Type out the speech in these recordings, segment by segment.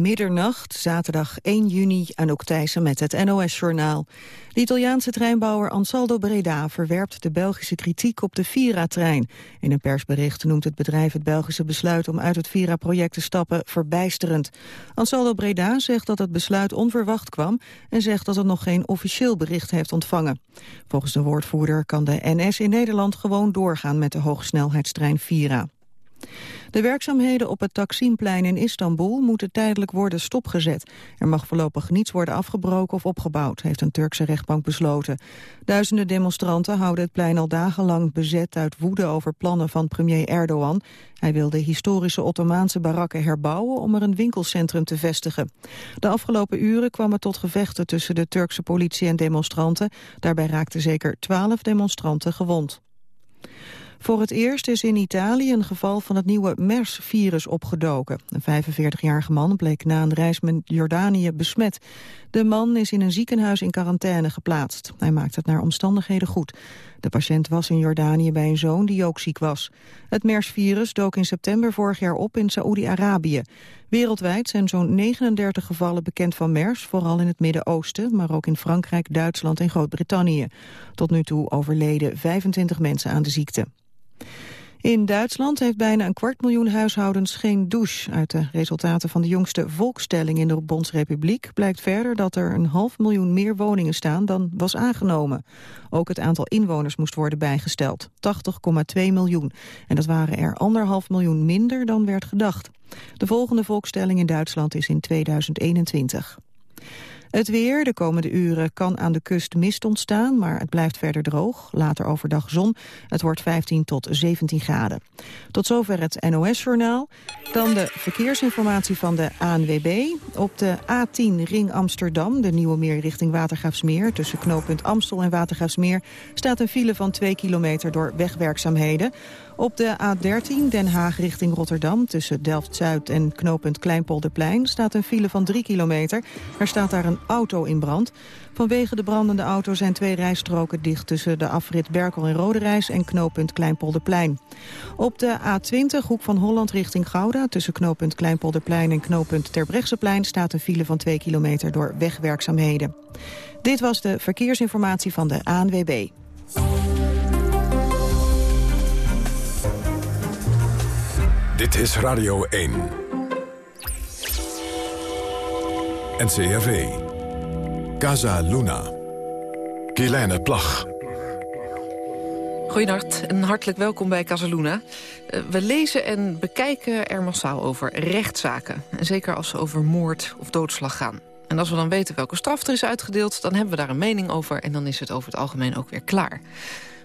Middernacht, zaterdag 1 juni, Anouk Thijssen met het NOS-journaal. De Italiaanse treinbouwer Ansaldo Breda verwerpt de Belgische kritiek op de Vira-trein. In een persbericht noemt het bedrijf het Belgische besluit om uit het Vira-project te stappen verbijsterend. Ansaldo Breda zegt dat het besluit onverwacht kwam en zegt dat het nog geen officieel bericht heeft ontvangen. Volgens de woordvoerder kan de NS in Nederland gewoon doorgaan met de hogesnelheidstrein Vira. De werkzaamheden op het Taksimplein in Istanbul moeten tijdelijk worden stopgezet. Er mag voorlopig niets worden afgebroken of opgebouwd, heeft een Turkse rechtbank besloten. Duizenden demonstranten houden het plein al dagenlang bezet uit woede over plannen van premier Erdogan. Hij wil de historische Ottomaanse barakken herbouwen om er een winkelcentrum te vestigen. De afgelopen uren kwamen tot gevechten tussen de Turkse politie en demonstranten. Daarbij raakten zeker twaalf demonstranten gewond. Voor het eerst is in Italië een geval van het nieuwe MERS-virus opgedoken. Een 45-jarige man bleek na een reis met Jordanië besmet. De man is in een ziekenhuis in quarantaine geplaatst. Hij maakt het naar omstandigheden goed. De patiënt was in Jordanië bij een zoon die ook ziek was. Het MERS-virus dook in september vorig jaar op in Saoedi-Arabië. Wereldwijd zijn zo'n 39 gevallen bekend van MERS, vooral in het Midden-Oosten, maar ook in Frankrijk, Duitsland en Groot-Brittannië. Tot nu toe overleden 25 mensen aan de ziekte. In Duitsland heeft bijna een kwart miljoen huishoudens geen douche. Uit de resultaten van de jongste volkstelling in de Bondsrepubliek blijkt verder dat er een half miljoen meer woningen staan dan was aangenomen. Ook het aantal inwoners moest worden bijgesteld, 80,2 miljoen. En dat waren er anderhalf miljoen minder dan werd gedacht. De volgende volkstelling in Duitsland is in 2021. Het weer, de komende uren kan aan de kust mist ontstaan, maar het blijft verder droog. Later overdag zon. Het wordt 15 tot 17 graden. Tot zover het NOS-journaal. Dan de verkeersinformatie van de ANWB. Op de A10 Ring Amsterdam, de nieuwe meer richting Watergraafsmeer... tussen knooppunt Amstel en Watergraafsmeer... staat een file van 2 kilometer door wegwerkzaamheden. Op de A13 Den Haag richting Rotterdam tussen Delft-Zuid en knooppunt Kleinpolderplein staat een file van 3 kilometer. Er staat daar een auto in brand. Vanwege de brandende auto zijn twee rijstroken dicht tussen de afrit Berkel en Roderijs en knooppunt Kleinpolderplein. Op de A20 hoek van Holland richting Gouda tussen knooppunt Kleinpolderplein en knooppunt Terbrechtseplein staat een file van 2 kilometer door wegwerkzaamheden. Dit was de verkeersinformatie van de ANWB. Dit is Radio 1. NCRV. Casa Luna. Kielijne Plag. Goedenacht en hartelijk welkom bij Casaluna. Eh, we lezen en bekijken er massaal over rechtszaken. En zeker als ze over moord of doodslag gaan. En als we dan weten welke straf er is uitgedeeld... dan hebben we daar een mening over en dan is het over het algemeen ook weer klaar.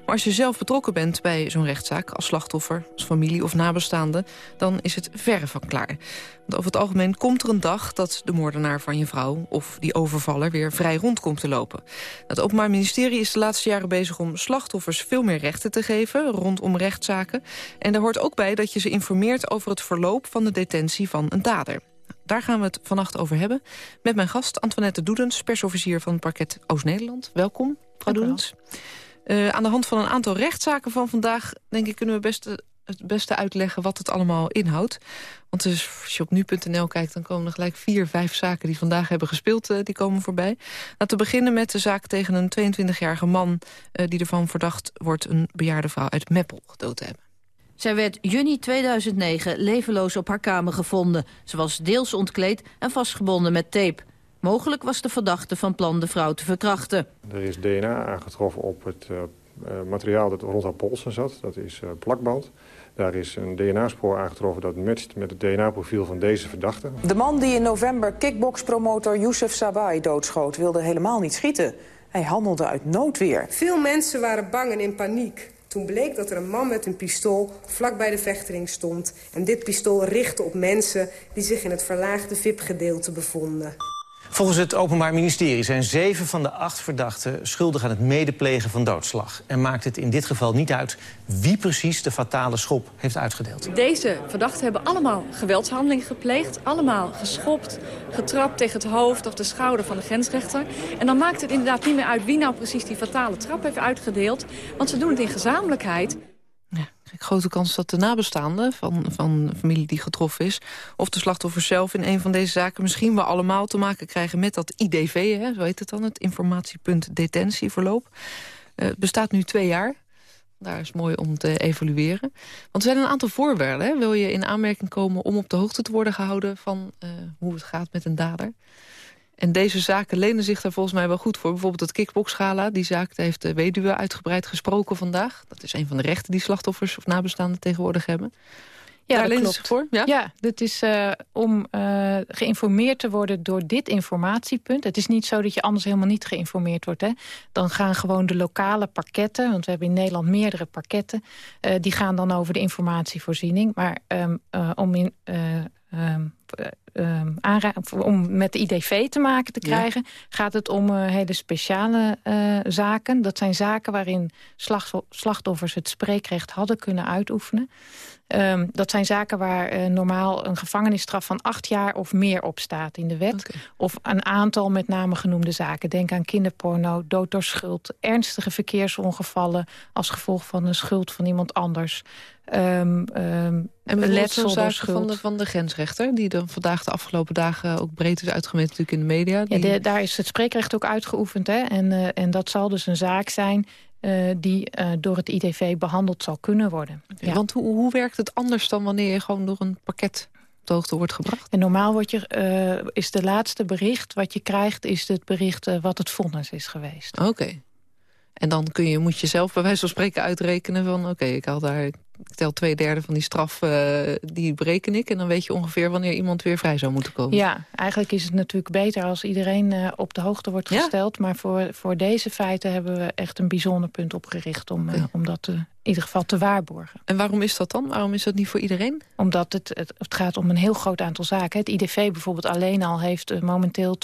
Maar als je zelf betrokken bent bij zo'n rechtszaak... als slachtoffer, als familie of nabestaande... dan is het verre van klaar. Want over het algemeen komt er een dag dat de moordenaar van je vrouw... of die overvaller weer vrij rond komt te lopen. Het Openbaar Ministerie is de laatste jaren bezig om slachtoffers... veel meer rechten te geven rondom rechtszaken. En daar hoort ook bij dat je ze informeert over het verloop... van de detentie van een dader. Daar gaan we het vannacht over hebben. Met mijn gast Antoinette Doedens, persofficier van het parket Oost-Nederland. Welkom, mevrouw Doedens. Uh, aan de hand van een aantal rechtszaken van vandaag... denk ik kunnen we best, het beste uitleggen wat het allemaal inhoudt. Want dus, als je op nu.nl kijkt... dan komen er gelijk vier, vijf zaken die vandaag hebben gespeeld... Uh, die komen voorbij. Laten we beginnen met de zaak tegen een 22-jarige man... Die ervan verdacht wordt een bejaarde vrouw uit Meppel gedood te hebben. Zij werd juni 2009 levenloos op haar kamer gevonden. Ze was deels ontkleed en vastgebonden met tape. Mogelijk was de verdachte van plan de vrouw te verkrachten. Er is DNA aangetroffen op het uh, materiaal dat rond haar polsen zat. Dat is uh, plakband. Daar is een DNA-spoor aangetroffen dat matcht met het DNA-profiel van deze verdachte. De man die in november kickboxpromotor Youssef Sabai doodschoot... wilde helemaal niet schieten. Hij handelde uit noodweer. Veel mensen waren bang en in paniek. Toen bleek dat er een man met een pistool vlak bij de vechtering stond. En dit pistool richtte op mensen die zich in het verlaagde VIP-gedeelte bevonden. Volgens het Openbaar Ministerie zijn zeven van de acht verdachten... schuldig aan het medeplegen van doodslag. En maakt het in dit geval niet uit wie precies de fatale schop heeft uitgedeeld. Deze verdachten hebben allemaal geweldshandeling gepleegd. Allemaal geschopt, getrapt tegen het hoofd of de schouder van de grensrechter. En dan maakt het inderdaad niet meer uit wie nou precies die fatale trap heeft uitgedeeld. Want ze doen het in gezamenlijkheid. Ja, grote kans dat de nabestaanden van, van familie die getroffen is... of de slachtoffers zelf in een van deze zaken misschien wel allemaal te maken krijgen... met dat IDV, hè, zo heet het dan, het informatiepunt detentieverloop. Uh, bestaat nu twee jaar. Daar is mooi om te evalueren. Want er zijn een aantal voorwaarden. Hè? Wil je in aanmerking komen om op de hoogte te worden gehouden... van uh, hoe het gaat met een dader? En deze zaken lenen zich daar volgens mij wel goed voor. Bijvoorbeeld het kickboxgala. Die zaak heeft de weduwe uitgebreid gesproken vandaag. Dat is een van de rechten die slachtoffers of nabestaanden tegenwoordig hebben. Ja, Daar dat lenen klopt. zich voor? Ja, ja dit is uh, om uh, geïnformeerd te worden door dit informatiepunt. Het is niet zo dat je anders helemaal niet geïnformeerd wordt. Hè? Dan gaan gewoon de lokale pakketten, want we hebben in Nederland meerdere pakketten... Uh, die gaan dan over de informatievoorziening. Maar um, om in... Um, um, om met de IDV te maken te krijgen... Ja. gaat het om uh, hele speciale uh, zaken. Dat zijn zaken waarin slachtoffers het spreekrecht hadden kunnen uitoefenen. Um, dat zijn zaken waar uh, normaal een gevangenisstraf van acht jaar of meer op staat in de wet. Okay. Of een aantal met name genoemde zaken. Denk aan kinderporno, dood door schuld, ernstige verkeersongevallen... als gevolg van een schuld van iemand anders... Um, um, en letsel door schuld. Van de, van de grensrechter, die dan vandaag de afgelopen dagen ook breed is uitgemeten natuurlijk in de media. Die... Ja, de, daar is het spreekrecht ook uitgeoefend. Hè? En, uh, en dat zal dus een zaak zijn uh, die uh, door het IDV behandeld zal kunnen worden. Ja. Want hoe, hoe werkt het anders dan wanneer je gewoon door een pakket op de hoogte wordt gebracht? En normaal wordt je, uh, is de laatste bericht wat je krijgt... is het bericht wat het vonnis is geweest. Oké. Okay. En dan kun je, moet je zelf bij wijze van spreken uitrekenen van... oké, okay, ik haal daar ik tel twee derde van die straf, uh, die bereken ik. En dan weet je ongeveer wanneer iemand weer vrij zou moeten komen. Ja, eigenlijk is het natuurlijk beter als iedereen uh, op de hoogte wordt gesteld. Maar voor, voor deze feiten hebben we echt een bijzonder punt opgericht... om, uh, om dat in ieder geval te waarborgen. En waarom is dat dan? Waarom is dat niet voor iedereen? Omdat het, het, het gaat om een heel groot aantal zaken. Het IDV bijvoorbeeld alleen al heeft momenteel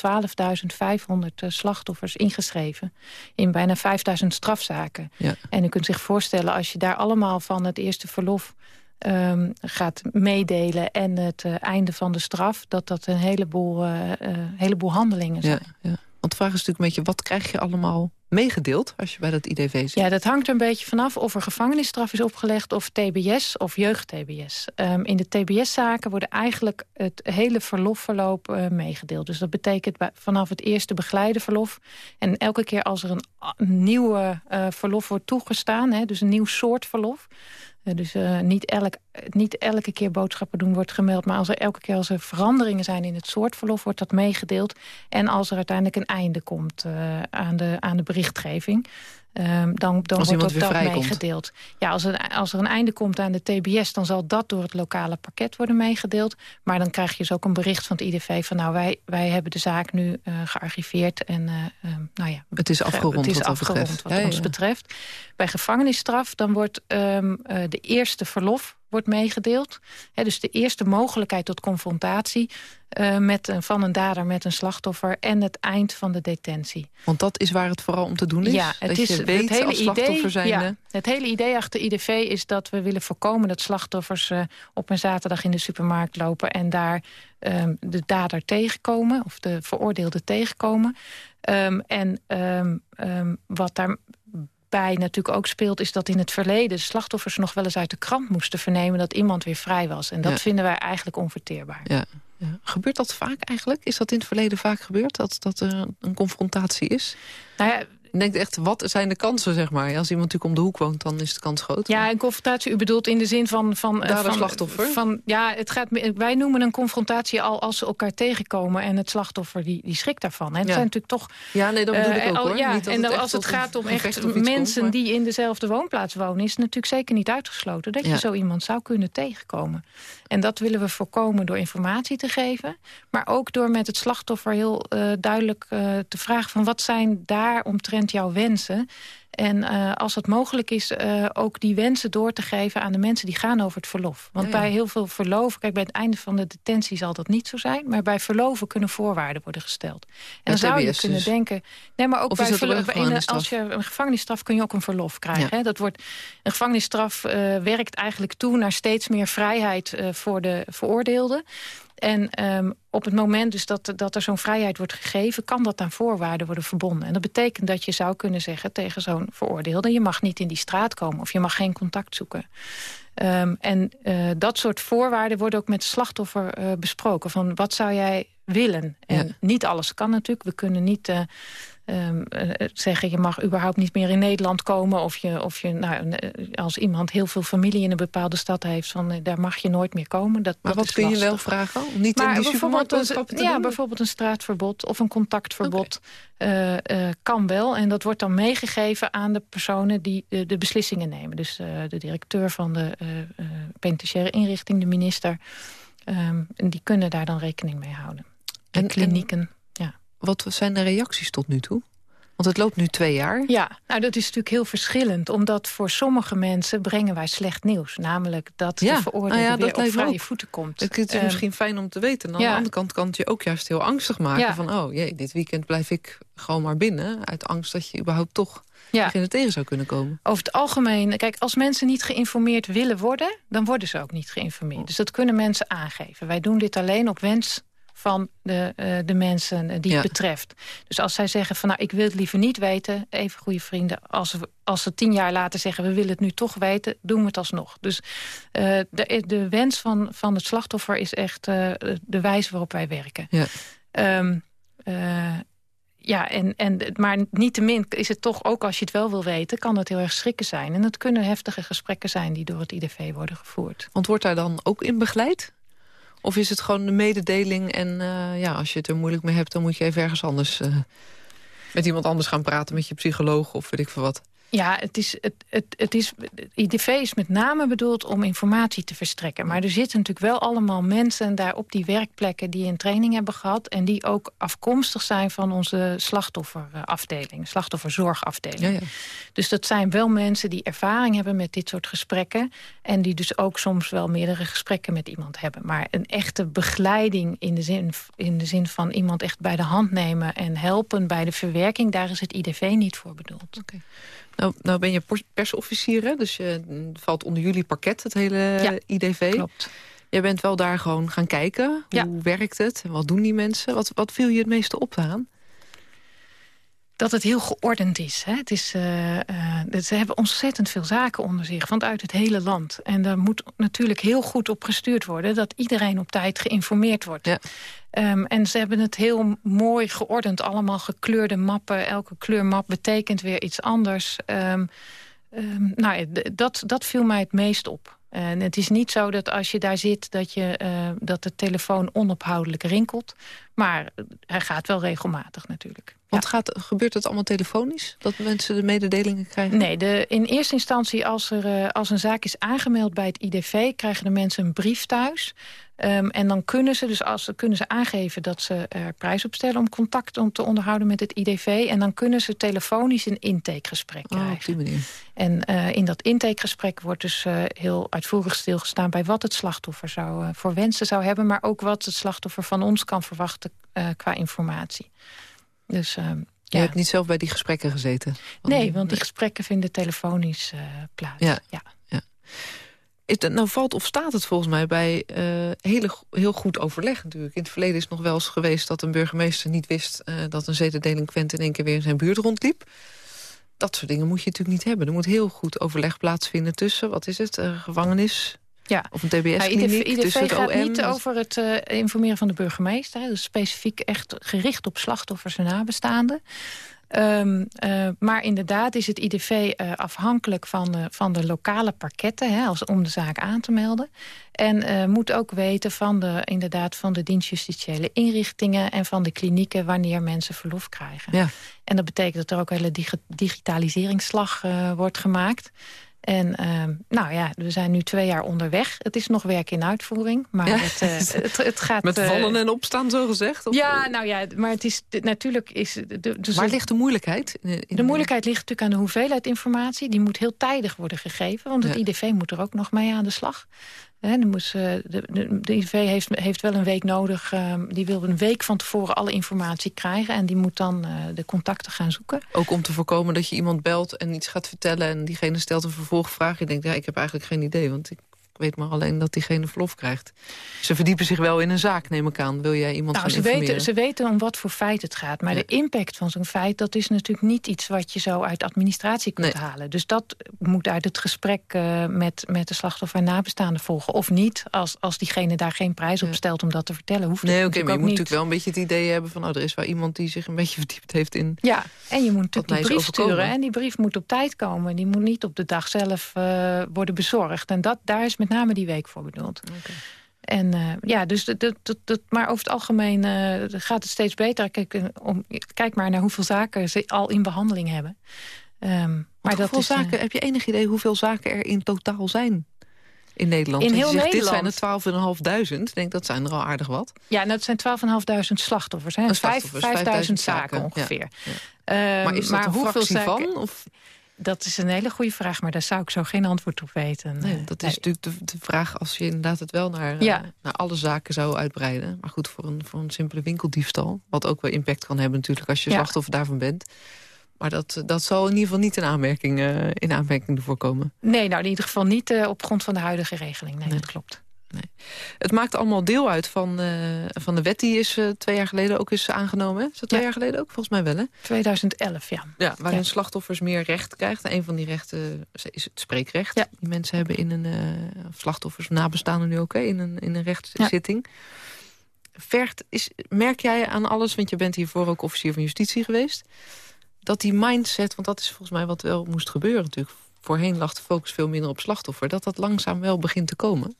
12.500 slachtoffers ingeschreven. In bijna 5.000 strafzaken. Ja. En u kunt zich voorstellen als je daar allemaal van het eerste verlof um, gaat meedelen en het uh, einde van de straf... dat dat een heleboel, uh, heleboel handelingen zijn. Ja, ja. Want de vraag is natuurlijk een beetje... wat krijg je allemaal meegedeeld als je bij dat IDV zit? Ja, dat hangt er een beetje vanaf of er gevangenisstraf is opgelegd... of TBS of jeugd-TBS. Um, in de TBS-zaken worden eigenlijk het hele verlofverloop uh, meegedeeld. Dus dat betekent vanaf het eerste begeleide verlof... en elke keer als er een, nieuwe uh, verlof wordt toegestaan... Hè, dus een nieuw soort verlof... Uh, dus uh, niet, elk, niet elke keer boodschappen doen wordt gemeld... maar als er elke keer als er veranderingen zijn in het soort verlof... wordt dat meegedeeld. En als er uiteindelijk een einde komt uh, aan, de, aan de berichtgeving... Um, dan, dan wordt dat meegedeeld. Ja, als er, als er een einde komt aan de TBS... dan zal dat door het lokale pakket worden meegedeeld. Maar dan krijg je dus ook een bericht van het IDV... van nou, wij, wij hebben de zaak nu uh, gearchiveerd. En, uh, um, nou ja, het is afgerond het is wat, afgerond wat ja, ons ja. betreft. Bij gevangenisstraf dan wordt um, uh, de eerste verlof wordt meegedeeld. He, dus de eerste mogelijkheid tot confrontatie uh, met een, van een dader met een slachtoffer... en het eind van de detentie. Want dat is waar het vooral om te doen is? Ja, het dat is, je weet het hele als slachtoffer. Ja, het hele idee achter IDV is dat we willen voorkomen... dat slachtoffers uh, op een zaterdag in de supermarkt lopen... en daar um, de dader tegenkomen, of de veroordeelde tegenkomen. Um, en um, wat daar bij natuurlijk ook speelt... is dat in het verleden de slachtoffers nog wel eens uit de krant moesten vernemen... dat iemand weer vrij was. En dat Ja. vinden wij eigenlijk onverteerbaar. Ja, ja. Gebeurt dat vaak eigenlijk? Is dat in het verleden vaak gebeurd, dat, dat er een confrontatie is? Nou ja, Ik denk echt, wat zijn de kansen, zeg maar? Als iemand natuurlijk om de hoek woont, dan is de kans groot. Ja, een confrontatie, u bedoelt in de zin van... van, Dader, van slachtoffer? Van, ja, het gaat, wij noemen een confrontatie al als ze elkaar tegenkomen... en het slachtoffer die, die schrikt daarvan. Hè. Het Ja. zijn natuurlijk toch... Ja, nee, dat bedoel ik eh, ook, al- hoor. Ja, Niet dat en dan als het gaat om echt komt, mensen die in dezelfde woonplaats wonen... is het natuurlijk zeker niet uitgesloten... dat Ja. je zo iemand zou kunnen tegenkomen. En dat willen we voorkomen door informatie te geven... maar ook door met het slachtoffer heel eh, duidelijk eh, te vragen... van wat zijn daar omtrent jouw wensen... En uh, als het mogelijk is, uh, ook die wensen door te geven aan de mensen die gaan over het verlof. Want ja. bij heel veel verloven, kijk bij het einde van de detentie zal dat niet zo zijn. Maar bij verloven kunnen voorwaarden worden gesteld. En dan zou je kunnen dus. denken, nee maar ook Of bij dat verloven, als je een gevangenisstraf kun je ook een verlof krijgen. Ja. Hè? Dat wordt, een gevangenisstraf uh, werkt eigenlijk toe naar steeds meer vrijheid voor de veroordeelde. En um, op het moment dus dat, dat er zo'n vrijheid wordt gegeven... kan dat aan voorwaarden worden verbonden. En dat betekent dat je zou kunnen zeggen tegen zo'n veroordeelde... je mag niet in die straat komen of je mag geen contact zoeken. Ehm, en uh, dat soort voorwaarden worden ook met slachtoffer uh, besproken. Van wat zou jij willen? En ja. niet alles kan natuurlijk. We kunnen niet uh, um, zeggen... je mag überhaupt niet meer in Nederland komen. Of, je, of je, nou, als iemand heel veel familie in een bepaalde stad heeft... Van, daar mag je nooit meer komen. Dat, maar dat wat kun lastig. je wel vragen? Om niet maar in die supermarkt een, Ja, doen? bijvoorbeeld een straatverbod of een contactverbod. Okay. Uh, uh, kan wel. En dat wordt dan meegegeven aan de personen die de, de beslissingen nemen. Dus uh, de directeur van de penitentiaire inrichting, de minister. Um, en die kunnen daar dan rekening mee houden. En, en klinieken, en ja. Wat zijn de reacties tot nu toe? Want het loopt nu twee jaar. Ja, nou dat is natuurlijk heel verschillend. Omdat voor sommige mensen brengen wij slecht nieuws. Namelijk dat ja. de veroordeelde nou ja, weer dat op vrije voeten komt. Het is um, misschien fijn om te weten. En aan ja. de andere kant kan het je ook juist heel angstig maken. Van, oh jee, dit weekend blijf ik gewoon maar binnen. Uit angst dat je überhaupt toch ja. in het tegen zou kunnen komen. Over het algemeen, kijk, als mensen niet geïnformeerd willen worden... dan worden ze ook niet geïnformeerd. Dus dat kunnen mensen aangeven. Wij doen dit alleen op wens van de, uh, de mensen die ja. het betreft. Dus als zij zeggen van nou, ik wil het liever niet weten... even goede vrienden, als, we, als ze tien jaar later zeggen... we willen het nu toch weten, doen we het alsnog. Dus uh, de, de wens van, van het slachtoffer is echt uh, de wijze waarop wij werken. Ja. Um, ja, en, en, maar niettemin is het toch, ook als je het wel wil weten... kan het heel erg schrikken zijn. En het kunnen heftige gesprekken zijn die door het IDV worden gevoerd. Want wordt daar dan ook in begeleid? Of is het gewoon de mededeling en uh, ja, als je het er moeilijk mee hebt... dan moet je even ergens anders uh, met iemand anders gaan praten... met je psycholoog of weet ik veel wat? Ja, het is, het, het, het is, IDV is met name bedoeld om informatie te verstrekken. Maar er zitten natuurlijk wel allemaal mensen daar op die werkplekken... die een training hebben gehad... en die ook afkomstig zijn van onze slachtofferafdeling. Slachtofferzorgafdeling. Ja, ja. Dus dat zijn wel mensen die ervaring hebben met dit soort gesprekken... en die dus ook soms wel meerdere gesprekken met iemand hebben. Maar een echte begeleiding in de zin, in de zin van iemand echt bij de hand nemen... en helpen bij de verwerking, daar is het IDV niet voor bedoeld. Okay. Nou, nou ben je persofficier, hè? dus je valt onder jullie parket, het hele ja, IDV. Klopt. Jij bent wel daar gewoon gaan kijken. Hoe ja. werkt het en wat doen die mensen? Wat, wat viel je het meeste op aan? Dat het heel geordend is. Hè? Het is uh, uh, ze hebben ontzettend veel zaken onder zich, want uit het hele land. En daar moet natuurlijk heel goed op gestuurd worden... dat iedereen op tijd geïnformeerd wordt. Ja. Um, en ze hebben het heel mooi geordend, allemaal gekleurde mappen. Elke kleurmap betekent weer iets anders. Um, um, nou, dat, dat viel mij het meest op. En het is niet zo dat als je daar zit dat, je, uh, dat de telefoon onophoudelijk rinkelt. Maar hij gaat wel regelmatig natuurlijk. Want ja. gaat, gebeurt het allemaal telefonisch? Dat mensen de mededelingen krijgen? Nee, de, in eerste instantie als, er, uh, als een zaak is aangemeld bij het IDV... krijgen de mensen een brief thuis. Um, en dan kunnen ze, dus als, kunnen ze aangeven dat ze er prijs op stellen... om contact om te onderhouden met het IDV. En dan kunnen ze telefonisch een intakegesprek krijgen. Oh, op die manier. En uh, in dat intakegesprek wordt dus uh, heel uitvoerig stilgestaan... bij wat het slachtoffer zou, voor wensen zou hebben... maar ook wat het slachtoffer van ons kan verwachten qua informatie. Dus, uh, je ja. hebt niet zelf bij die gesprekken gezeten? Want nee, want die gesprekken vinden telefonisch uh, plaats. Ja. ja. ja. Is nou valt of staat het volgens mij bij uh, hele, heel goed overleg natuurlijk. In het verleden is het nog wel eens geweest dat een burgemeester niet wist... Uh, dat een zedendelinquent in één keer weer in zijn buurt rondliep. Dat soort dingen moet je natuurlijk niet hebben. Er moet heel goed overleg plaatsvinden tussen, wat is het, uh, gevangenis... Ja. Of een TBS-kliniek ja, tussen het gaat OM. niet over het uh, informeren van de burgemeester. Dus specifiek echt gericht op slachtoffers en nabestaanden. Um, uh, maar inderdaad is het IDV uh, afhankelijk van, uh, van de lokale parketten... Hè, als, om de zaak aan te melden. En moet ook weten van de, inderdaad, van de dienstjustitiële inrichtingen... en van de klinieken wanneer mensen verlof krijgen. Ja. En dat betekent dat er ook een hele dig digitaliseringsslag wordt gemaakt... En uh, nou ja, we zijn nu twee jaar onderweg. Het is nog werk in uitvoering, maar ja. het, uh, het, het, gaat... Met vallen en opstaan, zo gezegd? Of? Ja, nou ja, maar het is natuurlijk... Is, dus Waar ligt de moeilijkheid? In, in de moeilijkheid ligt natuurlijk aan de hoeveelheid informatie. Die moet heel tijdig worden gegeven, want het ja. IDV moet er ook nog mee aan de slag. He, moest, uh, de, de, de IDV heeft, heeft wel een week nodig. Uh, die wil een week van tevoren alle informatie krijgen. En die moet dan uh, de contacten gaan zoeken. Ook om te voorkomen dat je iemand belt en iets gaat vertellen... en diegene stelt een vervolgvraag. Je denkt, ja, ik heb eigenlijk geen idee, want ik weet maar alleen dat diegene verlof krijgt. Ze verdiepen zich wel in een zaak, neem ik aan. Wil jij iemand nou, ze weten, ze weten om wat voor feit het gaat. Maar Ja. de impact van zo'n feit... dat is natuurlijk niet iets wat je zo uit administratie kunt Nee. halen. Dus dat moet uit het gesprek eh, met, met de slachtoffer en nabestaanden volgen. Of niet, als, als diegene daar geen prijs op stelt om dat te vertellen. Hoeft Nee, oké, maar je moet natuurlijk wel een beetje het idee hebben van... oh, er is wel iemand die zich een beetje verdiept heeft in... Ja, en je moet natuurlijk die brief overkomen. sturen. En die brief moet op tijd komen. Die moet niet op de dag zelf eh, worden bezorgd. En dat, daar is met name die week voor bedoeld. En eh, ja, dus dat, dat, dat, dat- maar over het algemeen eh, gaat het steeds beter. Kijk, eh, om, kijk maar naar hoeveel zaken ze al in behandeling hebben. Ehm, maar Maar dat is, zaken, heb je enig idee hoeveel zaken er in totaal zijn in Nederland? In heel zegt, Nederland? Dit zijn er 12.500. Ik denk dat zijn er al aardig wat. Ja, nou, het zijn 12.500 slachtoffers. Hè? Oh, Vijf- slachtoffers, 5000 5000 zaken ongeveer. ja, Ehm, maar is dat een hoeveel fractie zaken- van? Of? Dat is een hele goede vraag, maar daar zou ik zo geen antwoord op weten. Nee, dat is natuurlijk de, de vraag als je inderdaad het wel naar, eh, Ja. naar alle zaken zou uitbreiden. Maar goed, voor een, voor een simpele winkeldiefstal. Wat ook wel impact kan hebben natuurlijk als je Ja. slachtoffer daarvan bent. Maar dat, dat zal in ieder geval niet in aanmerking, eh, in aanmerking ervoor komen. Nee, nou in ieder geval niet eh, op grond van de huidige regeling. Nee, dat klopt. Het maakt allemaal deel uit van, eh, van de wet die is eh, twee jaar geleden ook is aangenomen. hè? Is dat twee Ja. jaar geleden ook? Volgens mij wel, hè? 2011, ja. Ja, waarin Ja. slachtoffers meer recht krijgen. Een van die rechten is het spreekrecht. Die mensen hebben in een... eh, slachtoffers, nabestaanden nu ook, hè, in een, in een rechtszitting. Vergt, is, merk jij aan alles, want je bent hiervoor ook officier van justitie geweest... dat die mindset, want dat is volgens mij wat wel moest gebeuren natuurlijk... voorheen lag de focus veel minder op slachtoffer... dat dat langzaam wel begint te komen.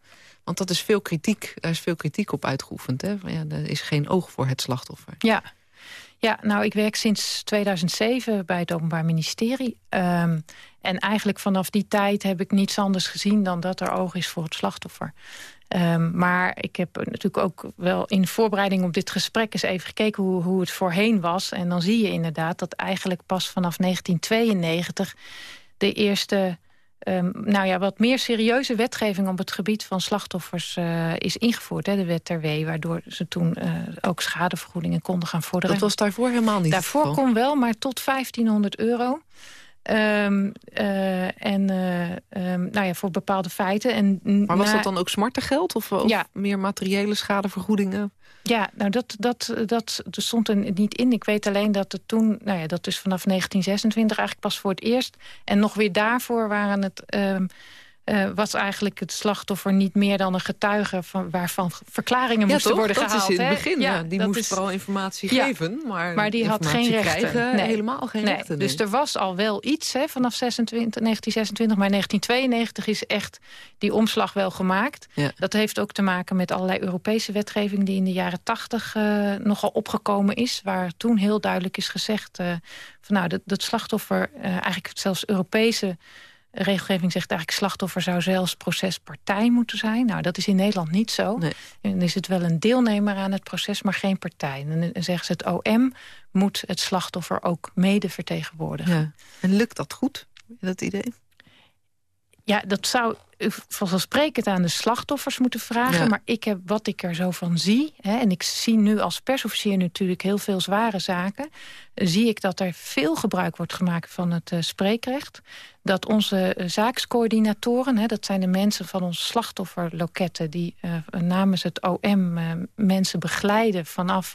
Want dat is veel kritiek, daar is veel kritiek op uitgeoefend. Hè? Ja, er is geen oog voor het slachtoffer. Ja. Ja, nou, ik werk sinds 2007 bij het Openbaar Ministerie. Ehm, en eigenlijk vanaf die tijd heb ik niets anders gezien... dan dat er oog is voor het slachtoffer. Ehm, maar ik heb natuurlijk ook wel in voorbereiding op dit gesprek... eens even gekeken hoe, hoe het voorheen was. En dan zie je inderdaad dat eigenlijk pas vanaf 1992... de eerste ehm, nou ja, wat meer serieuze wetgeving op het gebied van slachtoffers eh, is ingevoerd. Hè, de wet ter W, waardoor ze toen eh, ook schadevergoedingen konden gaan vorderen. Dat was daarvoor helemaal niet Daarvoor kon wel, maar tot 1500 euro. Ehm, eh, en eh, ehm, nou ja, voor bepaalde feiten. En Maar was na- dat dan ook smartengeld of, of Ja. meer materiële schadevergoedingen? Ja, nou dat, dat, dat, dat stond er niet in. Ik weet alleen dat het toen, nou ja, dat is vanaf 1926 eigenlijk pas voor het eerst. En nog weer daarvoor waren het, ehm, eh, was eigenlijk het slachtoffer niet meer dan een getuige van, waarvan verklaringen Ja, moesten toch? worden dat gehaald. is in het begin. Ja, die dat moest is- vooral informatie Ja. geven. Maar, Maar die had geen rechten. Krijgen, Nee. Helemaal geen Nee, rechten. Dus er was al wel iets hè, vanaf 26, 1926. Maar 1992 is echt die omslag wel gemaakt. Ja. Dat heeft ook te maken met allerlei Europese wetgeving... die in de jaren 80 eh, nogal opgekomen is. Waar toen heel duidelijk is gezegd... eh, van nou, dat, dat slachtoffer, eigenlijk zelfs Europese regelgeving zegt eigenlijk... slachtoffer zou zelfs procespartij moeten zijn. Nou, dat is in Nederland niet zo. Nee. Dan is het wel een deelnemer aan het proces, maar geen partij. En dan zeggen ze het OM moet het slachtoffer ook mede vertegenwoordigen. Ja. En lukt dat goed, dat idee? Ja, dat zou vanzelfsprekend aan de slachtoffers moeten vragen. Ja. Maar ik heb wat ik er zo van zie... Hè, en ik zie nu als persofficier natuurlijk heel veel zware zaken... zie ik dat er veel gebruik wordt gemaakt van het eh, spreekrecht. Dat onze eh, zaakscoördinatoren... Hè, dat zijn de mensen van onze slachtofferloketten... die eh, namens het OM eh, mensen begeleiden vanaf...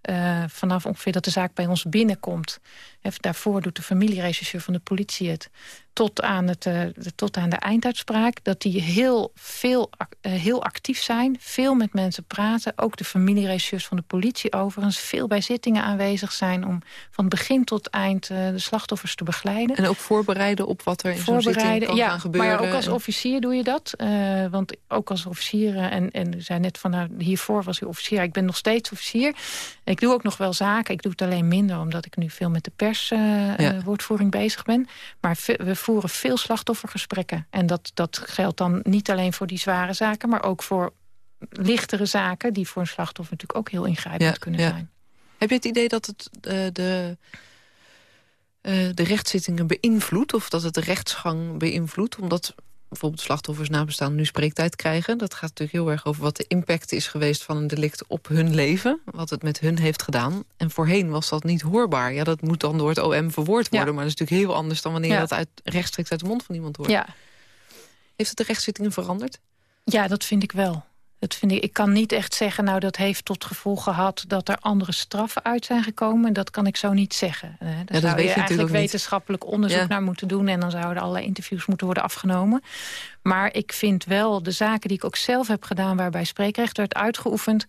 eh, vanaf ongeveer dat de zaak bij ons binnenkomt. Hè, daarvoor doet de familieregisseur van de politie het tot aan, het, eh, de, tot aan de einduitspraak... dat die heel, veel, eh, heel actief zijn, veel met mensen praten. Ook de familieregisseurs van de politie overigens. Veel bij zittingen aanwezig zijn om van begin tot eind eh, de slachtoffers te begeleiden. En ook voorbereiden op wat er in zo'n zitting kan ja, gaan gebeuren. Maar ja, ook als officier doe je dat. Want ook als officier, en, en u zei net van nou, hiervoor was u officier. Ik ben nog steeds officier. Ik doe ook nog wel zaken. Ik doe het alleen minder omdat ik nu veel met de perswoordvoering bezig ben. Maar we voeren veel slachtoffergesprekken. En dat, dat geldt dan niet alleen voor die zware zaken... maar ook voor lichtere zaken... die voor een slachtoffer natuurlijk ook heel ingrijpend Ja, kunnen ja. zijn. Heb je het idee dat het eh, de, eh, de rechtszittingen beïnvloedt... of dat het de rechtsgang beïnvloedt? Omdat bijvoorbeeld slachtoffers nabestaan nu spreektijd krijgen. Dat gaat natuurlijk heel erg over wat de impact is geweest... van een delict op hun leven, wat het met hun heeft gedaan. En voorheen was dat niet hoorbaar. Ja, dat moet dan door het OM verwoord worden... Ja. maar dat is natuurlijk heel anders dan wanneer Ja. je dat uit, rechtstreeks uit de mond van iemand hoort. Ja, Heeft het de rechtzittingen veranderd? Ja, dat vind ik wel. Dat vind ik, ik kan niet echt zeggen, nou dat heeft tot gevolg gehad... dat er andere straffen uit zijn gekomen. Dat kan ik zo niet zeggen. Daar ja, zou je, je eigenlijk wetenschappelijk onderzoek naar moeten doen... en dan zouden allerlei interviews moeten worden afgenomen. Maar ik vind wel de zaken die ik ook zelf heb gedaan... waarbij spreekrecht werd uitgeoefend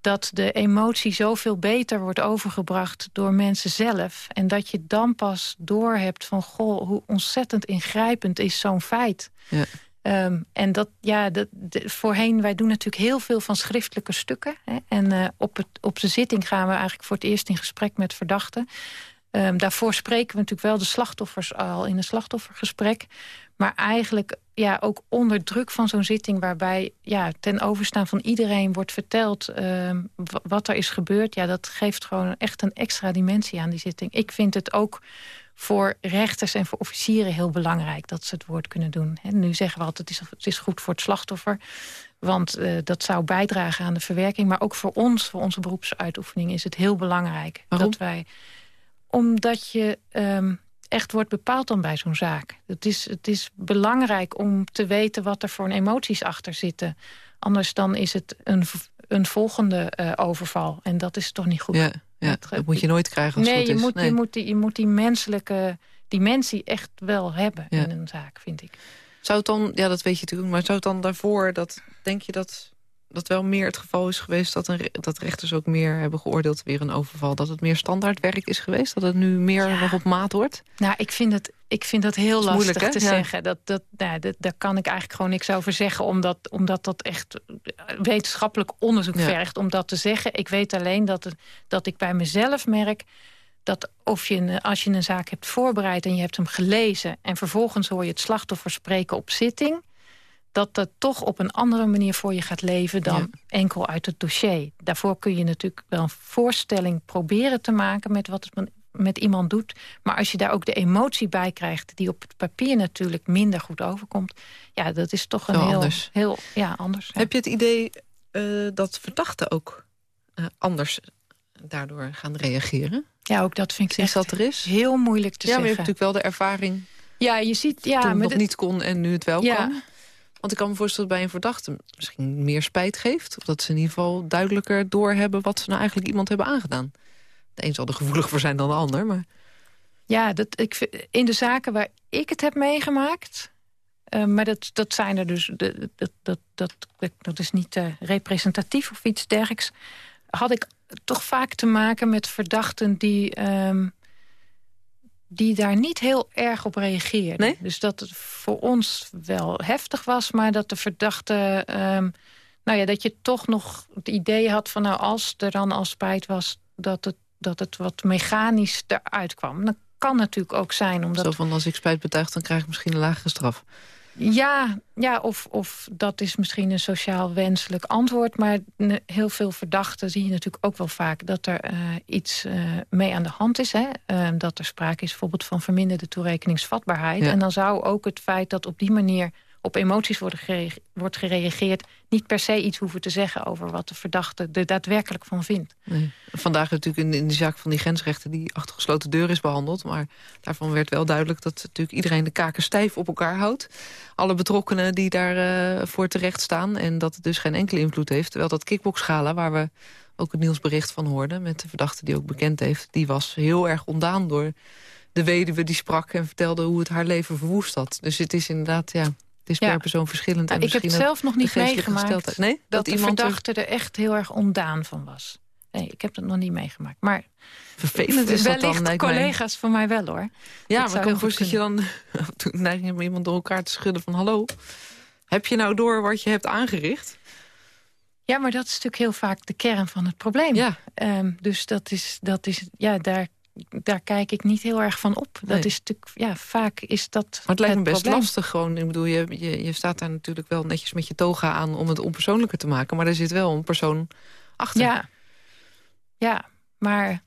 dat de emotie zoveel beter wordt overgebracht door mensen zelf. En dat je dan pas doorhebt van... goh, hoe ontzettend ingrijpend is zo'n feit. Ja. Um, en dat, ja, dat, voorheen, wij doen natuurlijk heel veel van schriftelijke stukken. Hè, en uh, op, het, op de zitting gaan we eigenlijk voor het eerst in gesprek met verdachten. Um, daarvoor spreken we natuurlijk wel de slachtoffers al in een slachtoffergesprek. Maar eigenlijk ja, ook onder druk van zo'n zitting... waarbij ja, ten overstaan van iedereen wordt verteld um, wat er is gebeurd... ja, dat geeft gewoon echt een extra dimensie aan die zitting. Ik vind het ook voor rechters en voor officieren heel belangrijk... dat ze het woord kunnen doen. He, nu zeggen we altijd, het is, het is goed voor het slachtoffer... want uh, dat zou bijdragen aan de verwerking. Maar ook voor ons, voor onze beroepsuitoefening... is het heel belangrijk Waarom? dat wij... omdat je um, echt wordt bepaald dan bij zo'n zaak. Het is, het is belangrijk om te weten wat er voor emoties achter zitten. Anders dan is het een, een volgende uh, overval. En dat is toch niet goed. Ja. Ja, dat moet je nooit krijgen als nee, het je is. Moet, nee, je moet, die, je moet die menselijke dimensie echt wel hebben Ja. in een zaak, vind ik. Zou het dan, ja dat weet je natuurlijk, maar zou het dan daarvoor, dat, denk je dat dat wel meer het geval is geweest... Dat, een, dat rechters ook meer hebben geoordeeld weer een overval? Dat het meer standaardwerk is geweest? Dat het nu meer Ja. nog op maat wordt? Nou, ik vind het, ik vind dat heel lastig moeilijk, te Ja. zeggen. Dat, dat, nou, dat, daar kan ik eigenlijk gewoon niks over zeggen... omdat, omdat dat echt wetenschappelijk onderzoek Ja. vergt om dat te zeggen. Ik weet alleen dat, het, dat ik bij mezelf merk... dat of je, als je een zaak hebt voorbereid en je hebt hem gelezen... en vervolgens hoor je het slachtoffer spreken op zitting... dat dat toch op een andere manier voor je gaat leven... dan enkel uit het dossier. Daarvoor kun je natuurlijk wel een voorstelling proberen te maken... met wat het met- iemand doet. Maar als je daar ook de emotie bij krijgt... die op het papier natuurlijk minder goed overkomt... ja, dat is toch een Wel heel anders. heel ja, anders. ja. Heb je het idee eh, dat verdachten ook eh, anders daardoor gaan reageren? Ja, ook dat vind ik Sinds echt dat er is? heel moeilijk te ja, maar je zeggen. hebt natuurlijk wel de ervaring Ja, je ziet... Ja, toen het nog niet kon en nu het wel Ja. kan. Want ik kan me voorstellen dat bij een verdachte misschien meer spijt geeft. Of dat ze in ieder geval duidelijker doorhebben wat ze nou eigenlijk iemand hebben aangedaan. De een zal er gevoeliger voor zijn dan de ander. Maar Ja, dat, ik, in de zaken waar ik het heb meegemaakt... eh, maar dat, dat zijn er dus... dat, dat, dat, dat is niet eh, representatief of iets dergelijks. Had ik toch vaak te maken met verdachten die... ehm, die daar niet heel erg op reageerden. Nee? Dus dat het voor ons wel heftig was... maar dat de verdachte... ehm, nou ja, dat je toch nog het idee had van... nou, als er dan al spijt was... dat het, dat het wat mechanisch eruit kwam. Dat kan natuurlijk ook zijn, omdat... zo van als ik spijt betuig, dan krijg ik misschien een lagere straf. Ja, ja of, of dat is misschien een sociaal wenselijk antwoord... maar heel veel verdachten zie je natuurlijk ook wel vaak... dat er eh, iets eh, mee aan de hand is. Hè? Eh, dat er sprake is bijvoorbeeld van verminderde toerekeningsvatbaarheid. Ja. En dan zou ook het feit dat op die manier op emoties wordt gereageerd... niet per se iets hoeven te zeggen over wat de verdachte er daadwerkelijk van vindt. Nee. Vandaag natuurlijk in, die zaak van die grensrechten... die achter gesloten deur is behandeld. Maar daarvan werd wel duidelijk dat natuurlijk iedereen de kaken stijf op elkaar houdt. Alle betrokkenen die daarvoor voor terecht staan. En dat het dus geen enkele invloed heeft. Terwijl dat kickboxgala, waar we ook het nieuwsbericht van hoorden... met de verdachte die ook bekend heeft... die was heel erg ontdaan door de weduwe die sprak... en vertelde hoe het haar leven verwoest had. Dus het is inderdaad, ja... Het is Ja. per persoon verschillend. Nou, en ik heb het zelf nog niet meegemaakt. Nee? dat, iemand er- verdachte er echt heel erg ontdaan van was. Nee, ik heb dat nog niet meegemaakt. Maar Vervelend is dat dan, mij. collega's van mij wel, hoor. Ja, Dat maar ik kan me voorstellen dat je dan... Toen neig je iemand door elkaar te schudden van... hallo, heb je nou door wat je hebt aangericht? Ja, maar dat is natuurlijk heel vaak de kern van het probleem. Ja. Ehm, dus dat is, dat is ja, daar, daar kijk ik niet heel erg van op. Nee. Dat is natuurlijk, ja, vaak is dat Maar het lijkt me best probleem. lastig gewoon. Ik bedoel, je, je, je staat daar natuurlijk wel netjes met je toga aan... om het onpersoonlijker te maken. Maar er zit wel een persoon achter. Ja, ja maar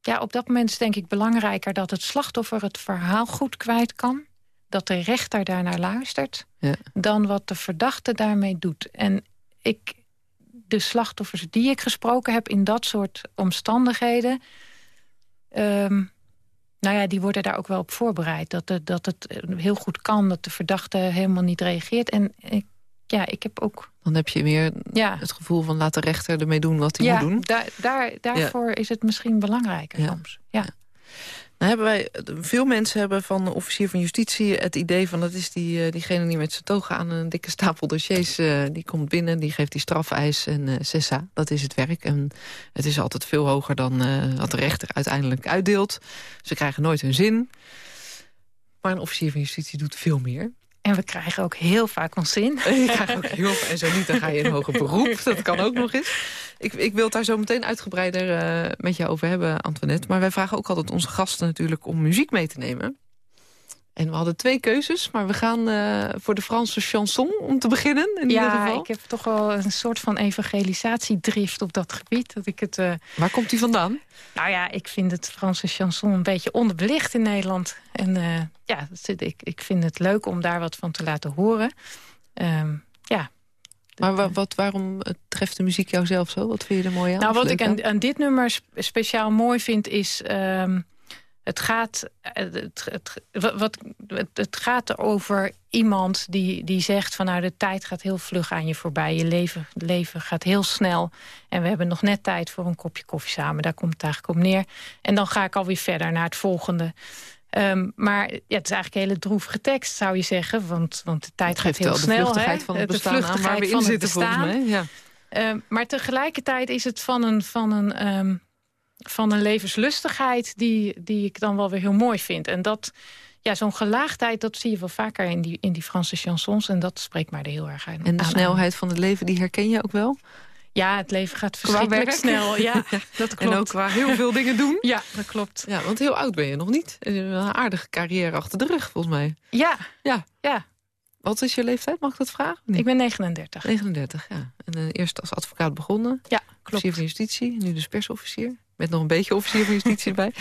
ja, op dat moment is denk ik belangrijker... dat het slachtoffer het verhaal goed kwijt kan. Dat de rechter daarnaar luistert. Ja. Dan wat de verdachte daarmee doet. En ik, de slachtoffers die ik gesproken heb in dat soort omstandigheden... ehm, nou ja, die worden daar ook wel op voorbereid. Dat, het, dat het heel goed kan, dat de verdachte helemaal niet reageert. En ik, ja, ik heb ook... Dan heb je meer ja. het gevoel van laat de rechter ermee doen wat hij moet doen. Daar, daar, daarvoor is het misschien belangrijker soms. ja. Veel mensen hebben van de officier van justitie het idee van... dat is die, uh, diegene die met zijn toga aan een dikke stapel dossiers... Uh, die komt binnen, die geeft die strafeis en uh, cessa. Dat is het werk. En het is altijd veel hoger dan wat de rechter uiteindelijk uitdeelt. Ze krijgen nooit hun zin. Maar een officier van justitie doet veel meer. En we krijgen ook heel vaak ons zin. Je krijgt ook heel En zo niet, dan ga je in hoger beroep. Dat kan ook nog eens. Ik, ik wil het daar zo meteen uitgebreider uh, met je over hebben, Antoinette. Maar wij vragen ook altijd onze gasten natuurlijk om muziek mee te nemen. En we hadden twee keuzes, maar we gaan uh, voor de Franse chanson om te beginnen. In ja, ieder geval. ik heb toch wel een soort van evangelisatiedrift op dat gebied. Dat ik het, uh... Waar komt die vandaan? Nou ja, ik vind het Franse chanson een beetje onderbelicht in Nederland. En uh, ja, ik, ik vind het leuk om daar wat van te laten horen. Um, ja, maar wat, waarom treft de muziek jou zelf zo? Wat vind je er mooi aan? Nou, wat ik aan, aan, dit nummer speciaal mooi vind is... Um, het gaat, het, het, wat, het, gaat over iemand die, die zegt van nou de tijd gaat heel vlug aan je voorbij. Je leven, leven gaat heel snel. En we hebben nog net tijd voor een kopje koffie samen. Daar komt het eigenlijk op neer. En dan ga ik alweer verder naar het volgende. Um, maar ja, het is eigenlijk een hele droevige tekst, zou je zeggen. Want, want de tijd gaat heel snel. De vluchtigheid van het bestaan aan waar we in zitten, volgens mij. Ja. Um, maar tegelijkertijd is het van een, van een um, van een levenslustigheid die, die ik dan wel weer heel mooi vind. En dat, ja, zo'n gelaagdheid, dat zie je wel vaker in die, in die Franse chansons. En dat spreekt mij er heel erg aan. En de snelheid van het leven, die herken je ook wel? Ja, het leven gaat verschrikkelijk snel. Ja, dat klopt. En ook qua heel veel dingen doen. Ja, dat klopt. Ja, want heel oud ben je nog niet. Een aardige carrière achter de rug, volgens mij. Ja, ja. ja. Wat is je leeftijd, mag ik dat vragen? Ik ben 39. 39, ja. En uh, eerst als advocaat begonnen. Ja, klopt. Officier van justitie, nu dus persofficier. Met nog een beetje officier van justitie erbij.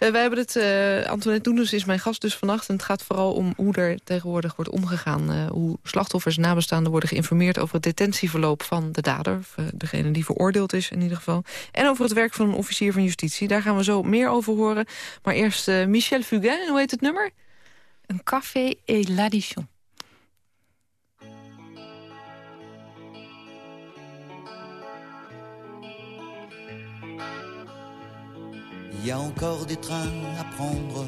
Uh, wij hebben het, uh, Antoinette Doenus is mijn gast dus vannacht. En het gaat vooral om hoe er tegenwoordig wordt omgegaan. Uh, hoe slachtoffers en nabestaanden worden geïnformeerd over het detentieverloop van de dader. Of degene die veroordeeld is in ieder geval. En over het werk van een officier van justitie. Daar gaan we zo meer over horen. Maar eerst Michel Fugain, hoe heet het nummer? Een café et l'addition. Il y a encore des trains à prendre,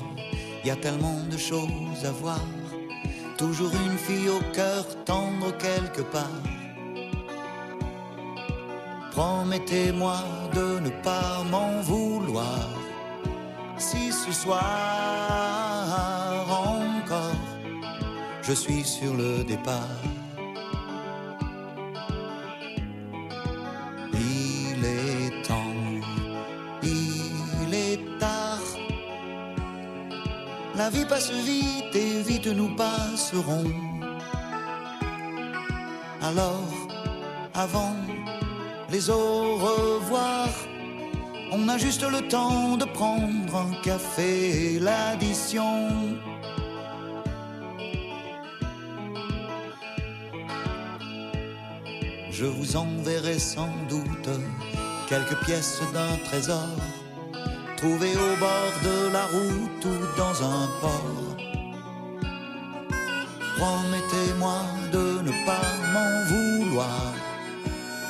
il y a tellement de choses à voir. Toujours une fille au cœur tendre quelque part. Promettez-moi de ne pas m'en vouloir. Si ce soir encore, je suis sur le départ. La vie passe vite et vite nous passerons. Alors, avant les au revoir, on a juste le temps de prendre un café et l'addition. Je vous enverrai sans doute quelques pièces d'un trésor au bord de la route ou dans un port. Promettez-moi de ne pas m'en vouloir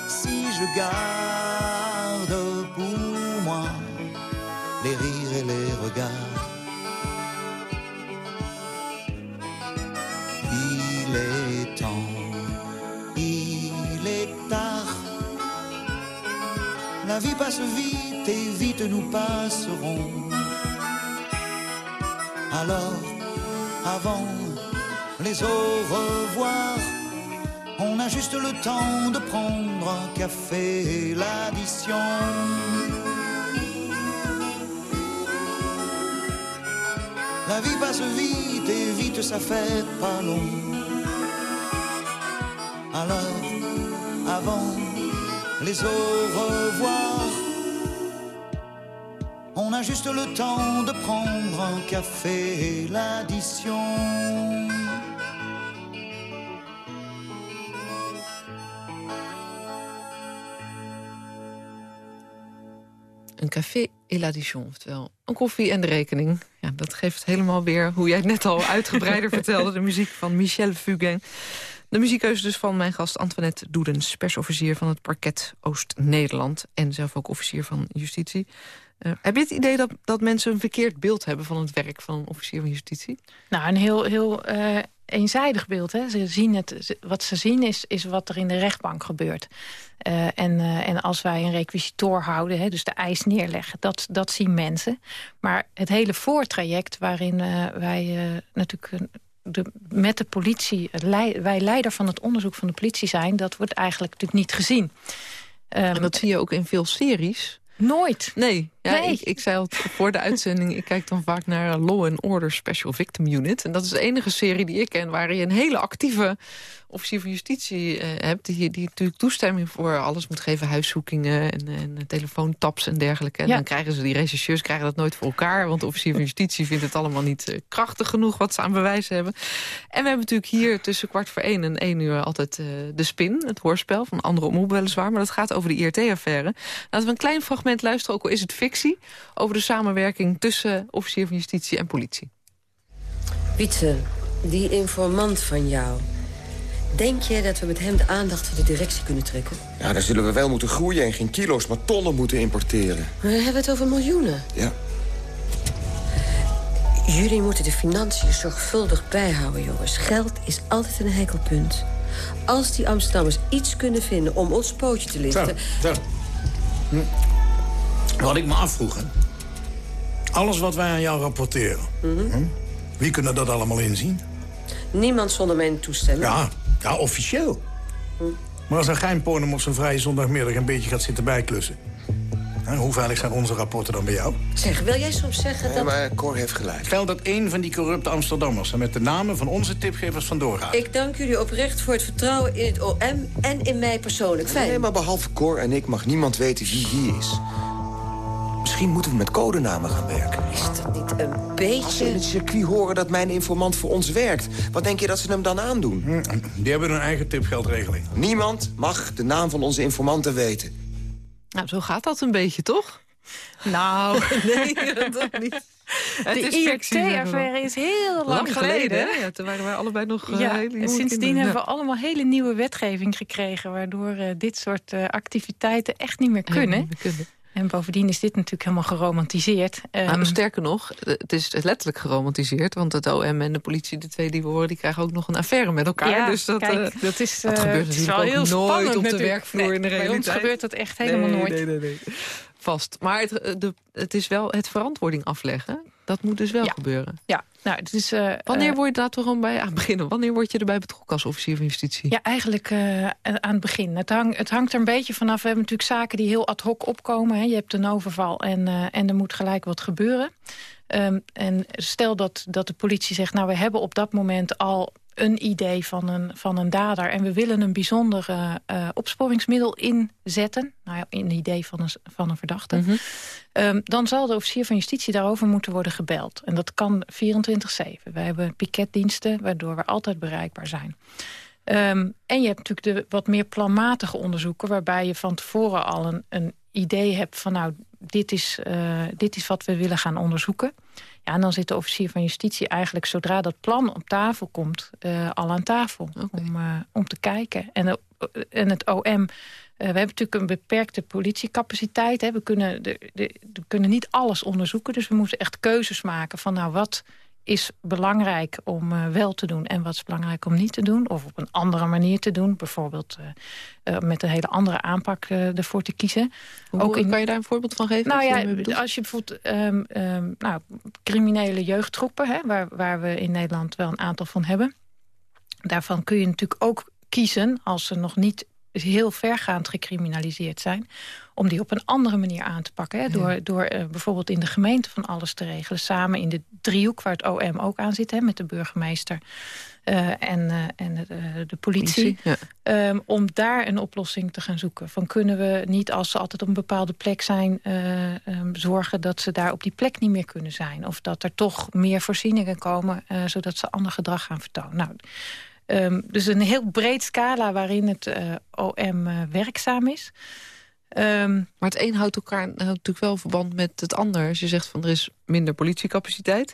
si je garde pour moi les rires et les regards. Il est temps, il est tard, la vie passe vite et vite nous passerons. Alors, avant les au revoir, on a juste le temps de prendre un café et l'addition. La vie passe vite et vite ça fait pas long. Alors, avant les au revoir, juste le temps de prendre un café et l'addition. Een café et la Dijon, oftewel een koffie en de rekening. Ja, dat geeft helemaal weer hoe jij het net al uitgebreider vertelde... de muziek van Michel Fugain. De muziekkeuze dus van mijn gast Antoinette Doedens... persofficier van het parket Oost-Nederland... en zelf ook officier van justitie. Uh, heb je het idee dat, dat mensen een verkeerd beeld hebben... van het werk van een officier van justitie? Nou, een heel, heel uh, eenzijdig beeld. Hè. Ze zien het, wat ze zien is, is wat er in de rechtbank gebeurt. Uh, en, en als wij een requisitor houden, hè, dus de eis neerleggen... dat, dat zien mensen. Maar het hele voortraject waarin wij natuurlijk de, met de politie, wij leider van het onderzoek van de politie zijn... dat wordt eigenlijk natuurlijk niet gezien. en dat zie je ook in veel series. Nooit. Nee, ja, Ik, ik zei al voor de uitzending... ik kijk dan vaak naar Law and Order Special Victim Unit. En dat is de enige serie die ik ken... waar je een hele actieve officier van justitie uh, hebt... Die, die natuurlijk toestemming voor alles moet geven. Huiszoekingen en, en telefoontaps en dergelijke. En dan krijgen ze, die rechercheurs krijgen dat nooit voor elkaar. Want de officier van justitie vindt het allemaal niet uh, krachtig genoeg... wat ze aan bewijs hebben. En we hebben natuurlijk hier tussen kwart voor één en één uur... altijd uh, de spin, het hoorspel van andere omroep weliswaar. Maar dat gaat over de IRT-affaire. Laten we een klein fragment luisteren, ook al is het over de samenwerking tussen officier van justitie en politie. Wietse, die informant van jou... Denk je dat we met hem de aandacht van de directie kunnen trekken? Ja, dan zullen we wel moeten groeien en geen kilo's, maar tonnen moeten importeren. Maar we hebben het over miljoenen. Ja. Jullie moeten de financiën zorgvuldig bijhouden, jongens. Geld is altijd een hekelpunt. Als die Amsterdammers iets kunnen vinden om ons pootje te lichten... Zo, zo. Hm. Wat ik me afvroeg, hè? Alles wat wij aan jou rapporteren. Mhm. hm? Wie kunnen dat allemaal inzien? Niemand zonder mijn toestemming. Ja, ja officieel. Hm. Maar als een geheimponem op zijn vrije zondagmiddag een beetje gaat zitten bijklussen... hè, hoe veilig zijn onze rapporten dan bij jou? Zeg, wil jij soms zeggen Nee, dat... maar Cor heeft gelijk. Stel dat één van die corrupte Amsterdammers... er met de namen van onze tipgevers vandoor gaat. Ik dank jullie oprecht voor het vertrouwen in het OM en in mij persoonlijk. Fijn. Nee, maar behalve Cor en ik mag niemand weten wie wie is. Misschien moeten we met codenamen gaan werken. Is dat niet een Als ze in beetje... het circuit horen dat mijn informant voor ons werkt... wat denk je dat ze hem dan aandoen? Hm, Die hebben hun eigen tipgeldregeling. Niemand mag de naam van onze informanten weten. Nou, zo gaat dat een beetje, toch? Nou, nee, dat niet. Het de. IRT-affaire is heel lang, Lang geleden, geleden. hè? Ja, toen waren wij allebei nog eh, Ja, hele en sindsdien kinderen. hebben we allemaal hele nieuwe wetgeving gekregen... waardoor eh, dit soort eh, activiteiten echt niet meer kunnen. Ja, we kunnen. En bovendien is dit natuurlijk helemaal geromantiseerd. Nou, Ehm, sterker nog, het is letterlijk geromantiseerd. Want het OM en de politie, de twee die we horen... die krijgen ook nog een affaire met elkaar. ja, dus dat, kijk, eh, dat is, dat eh, gebeurt het is wel heel nooit spannend op de natuurlijk. werkvloer in de Nee, realiteit. Bij ons gebeurt dat echt helemaal nee, nooit. Nee, nee, nee. Vast. Maar het, eh, de, het is wel het verantwoording afleggen. Dat moet dus wel Ja. gebeuren. Ja, nou, het is... eh, Wanneer eh, word je daar toch bij aan beginnen? Wanneer word je erbij betrokken als officier van justitie? Ja, eigenlijk eh, aan het begin. Het, hang, het hangt er een beetje vanaf. We hebben natuurlijk zaken die heel ad hoc opkomen. Hè. Je hebt een overval en, en er moet gelijk wat gebeuren. Ehm, en stel dat, dat de politie zegt... nou, we hebben op dat moment al een idee van een, van een dader... en we willen een bijzonder eh, opsporingsmiddel inzetten. Nou ja, een idee van een, van een verdachte. Mhm. Ehm, dan zal de officier van justitie daarover moeten worden gebeld. En dat kan 24-7. Wij hebben piketdiensten waardoor we altijd bereikbaar zijn. Ehm, en je hebt natuurlijk de wat meer planmatige onderzoeken... waarbij je van tevoren al een, een idee hebt van... nou, dit is, eh, dit is wat we willen gaan onderzoeken. Ja, en dan zit de officier van justitie eigenlijk... zodra dat plan op tafel komt, eh, al aan tafel om, eh, om te kijken. En, de- en het OM... eh, we hebben natuurlijk een beperkte politiecapaciteit. Hè. We, kunnen de, de, we kunnen niet alles onderzoeken. Dus we moeten echt keuzes maken van nou wat is belangrijk om eh, wel te doen... en wat is belangrijk om niet te doen. Of op een andere manier te doen. Bijvoorbeeld eh, eh, met een hele andere aanpak ervoor te kiezen. Hoe, Kan je daar een voorbeeld van geven? Nou ja, als je bijvoorbeeld ehm, ehm, nou, criminele jeugdgroepen... Hè, waar, waar we in Nederland wel een aantal van hebben... daarvan kun je natuurlijk ook kiezen... als ze nog niet heel vergaand gecriminaliseerd zijn... om die op een andere manier aan te pakken. Hè, door door eh, bijvoorbeeld in de gemeente van alles te regelen. Samen in de driehoek waar het OM ook aan zit... Hè, met de burgemeester eh, en, eh, en de, politie. Politie, ja. Ehm, om daar een oplossing te gaan zoeken. Van kunnen we niet, als ze altijd op een bepaalde plek zijn... eh, ehm, zorgen dat ze daar op die plek niet meer kunnen zijn. Of dat er toch meer voorzieningen komen... zodat ze ander gedrag gaan vertonen. Nou, ehm, dus een heel breed scala waarin het OM werkzaam is. Ehm, maar het een houdt elkaar houdt natuurlijk wel verband met het ander. Als je zegt van er is minder politiecapaciteit.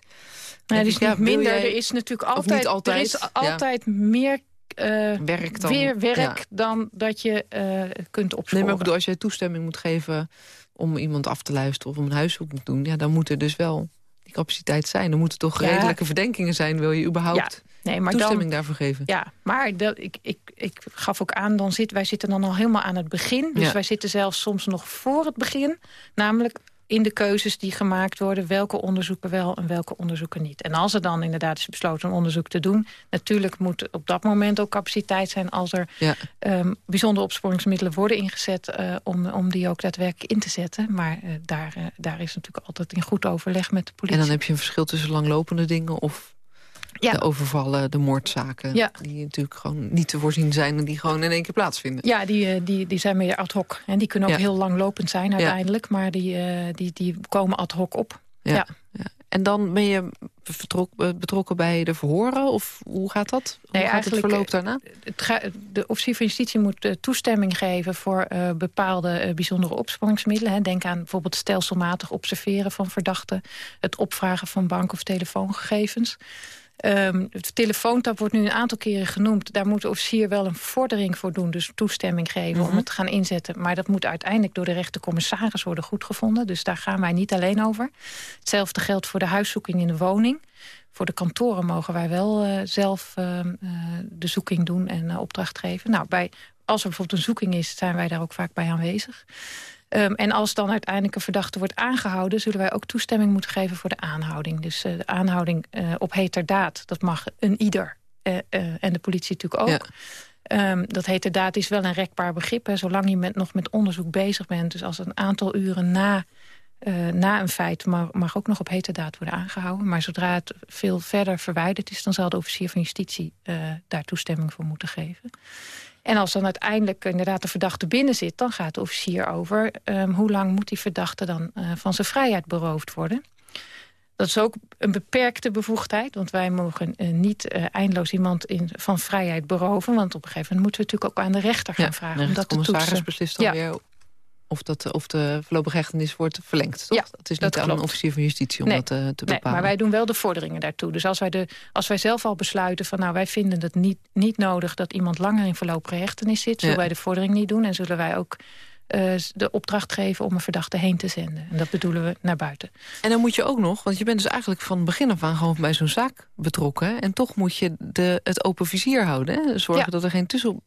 Ja, is niet minder. er is natuurlijk altijd, altijd, er is altijd meer uh, werk, dan, weer werk dan dat je uh, kunt opsporen. Nee, maar ik bedoel, als jij toestemming moet geven om iemand af te luisteren... of om een huiszoek te doen, ja, dan moet er dus wel die capaciteit zijn. Er moeten toch redelijke verdenkingen zijn, wil je überhaupt nee, maar toestemming daarvoor geven. Ja, maar dat, ik, ik, ik gaf ook aan, dan zit, wij zitten dan al helemaal aan het begin. Dus wij zitten zelfs soms nog voor het begin. Namelijk in de keuzes die gemaakt worden... welke onderzoeken wel en welke onderzoeken niet. En als er dan inderdaad is besloten een onderzoek te doen... natuurlijk moet op dat moment ook capaciteit zijn... als er ja. um, bijzondere opsporingsmiddelen worden ingezet... Uh, om, om die ook daadwerkelijk in te zetten. Maar uh, daar, uh, daar is natuurlijk altijd in goed overleg met de politie. En dan heb je een verschil tussen langlopende dingen... of ja. De overvallen, de moordzaken. Ja. Die natuurlijk gewoon niet te voorzien zijn en die gewoon in één keer plaatsvinden. Ja, die, die, die zijn meer ad hoc. En die kunnen ook heel langlopend zijn uiteindelijk. Maar die, die, die komen ad hoc op. Ja. En dan ben je betrokken bij de verhoren? Of hoe gaat dat? Hoe nee, gaat het verloop daarna? Het de officier van justitie moet toestemming geven... voor uh, bepaalde uh, bijzondere opsporingsmiddelen. Hè. Denk aan bijvoorbeeld stelselmatig observeren van verdachten... het opvragen van bank- of telefoongegevens... Um, het telefoontab wordt nu een aantal keren genoemd. Daar moet de officier wel een vordering voor doen. Dus toestemming geven om mhm. het te gaan inzetten. Maar dat moet uiteindelijk door de rechtercommissaris worden goedgevonden. Dus daar gaan wij niet alleen over. Hetzelfde geldt voor de huiszoeking in de woning. Voor de kantoren mogen wij wel uh, zelf uh, uh, de zoeking doen en opdracht geven. Nou, bij, als er bijvoorbeeld een zoeking is, zijn wij daar ook vaak bij aanwezig. Um, en als dan uiteindelijk een verdachte wordt aangehouden... zullen wij ook toestemming moeten geven voor de aanhouding. Dus uh, de aanhouding uh, op heterdaad, dat mag een ieder. Uh, en de politie natuurlijk ook. Ja. Um, dat heterdaad is wel een rekbaar begrip. Hè, zolang je met, nog met onderzoek bezig bent. Dus als een aantal uren na, na een feit... Mag, mag ook nog op heterdaad worden aangehouden. Maar zodra het veel verder verwijderd is... dan zal de officier van justitie daar toestemming voor moeten geven. En als dan uiteindelijk inderdaad de verdachte binnen zit... dan gaat de officier over um, hoe lang moet die verdachte dan uh, van zijn vrijheid beroofd worden. Dat is ook een beperkte bevoegdheid. Want wij mogen uh, niet uh, eindeloos iemand in, van vrijheid beroven. Want op een gegeven moment moeten we natuurlijk ook aan de rechter gaan vragen. Ja, om dat te toetsen. beslist dan ja. weer of, dat, of de voorlopige hechtenis wordt verlengd. Toch? Ja, dat is niet aan een officier van justitie om nee, dat te, te bepalen. Nee, maar wij doen wel de vorderingen daartoe. Dus als wij, de, als wij zelf al besluiten van nou wij vinden het niet, niet nodig... dat iemand langer in voorlopige hechtenis zit... zullen ja. wij de vordering niet doen en zullen wij ook uh, de opdracht geven om een verdachte heen te zenden. En dat bedoelen we naar buiten. En dan moet je ook nog, want je bent dus eigenlijk van begin af aan... gewoon bij zo'n zaak betrokken. En toch moet je de, het open vizier houden. Hè? Zorgen ja. dat er geen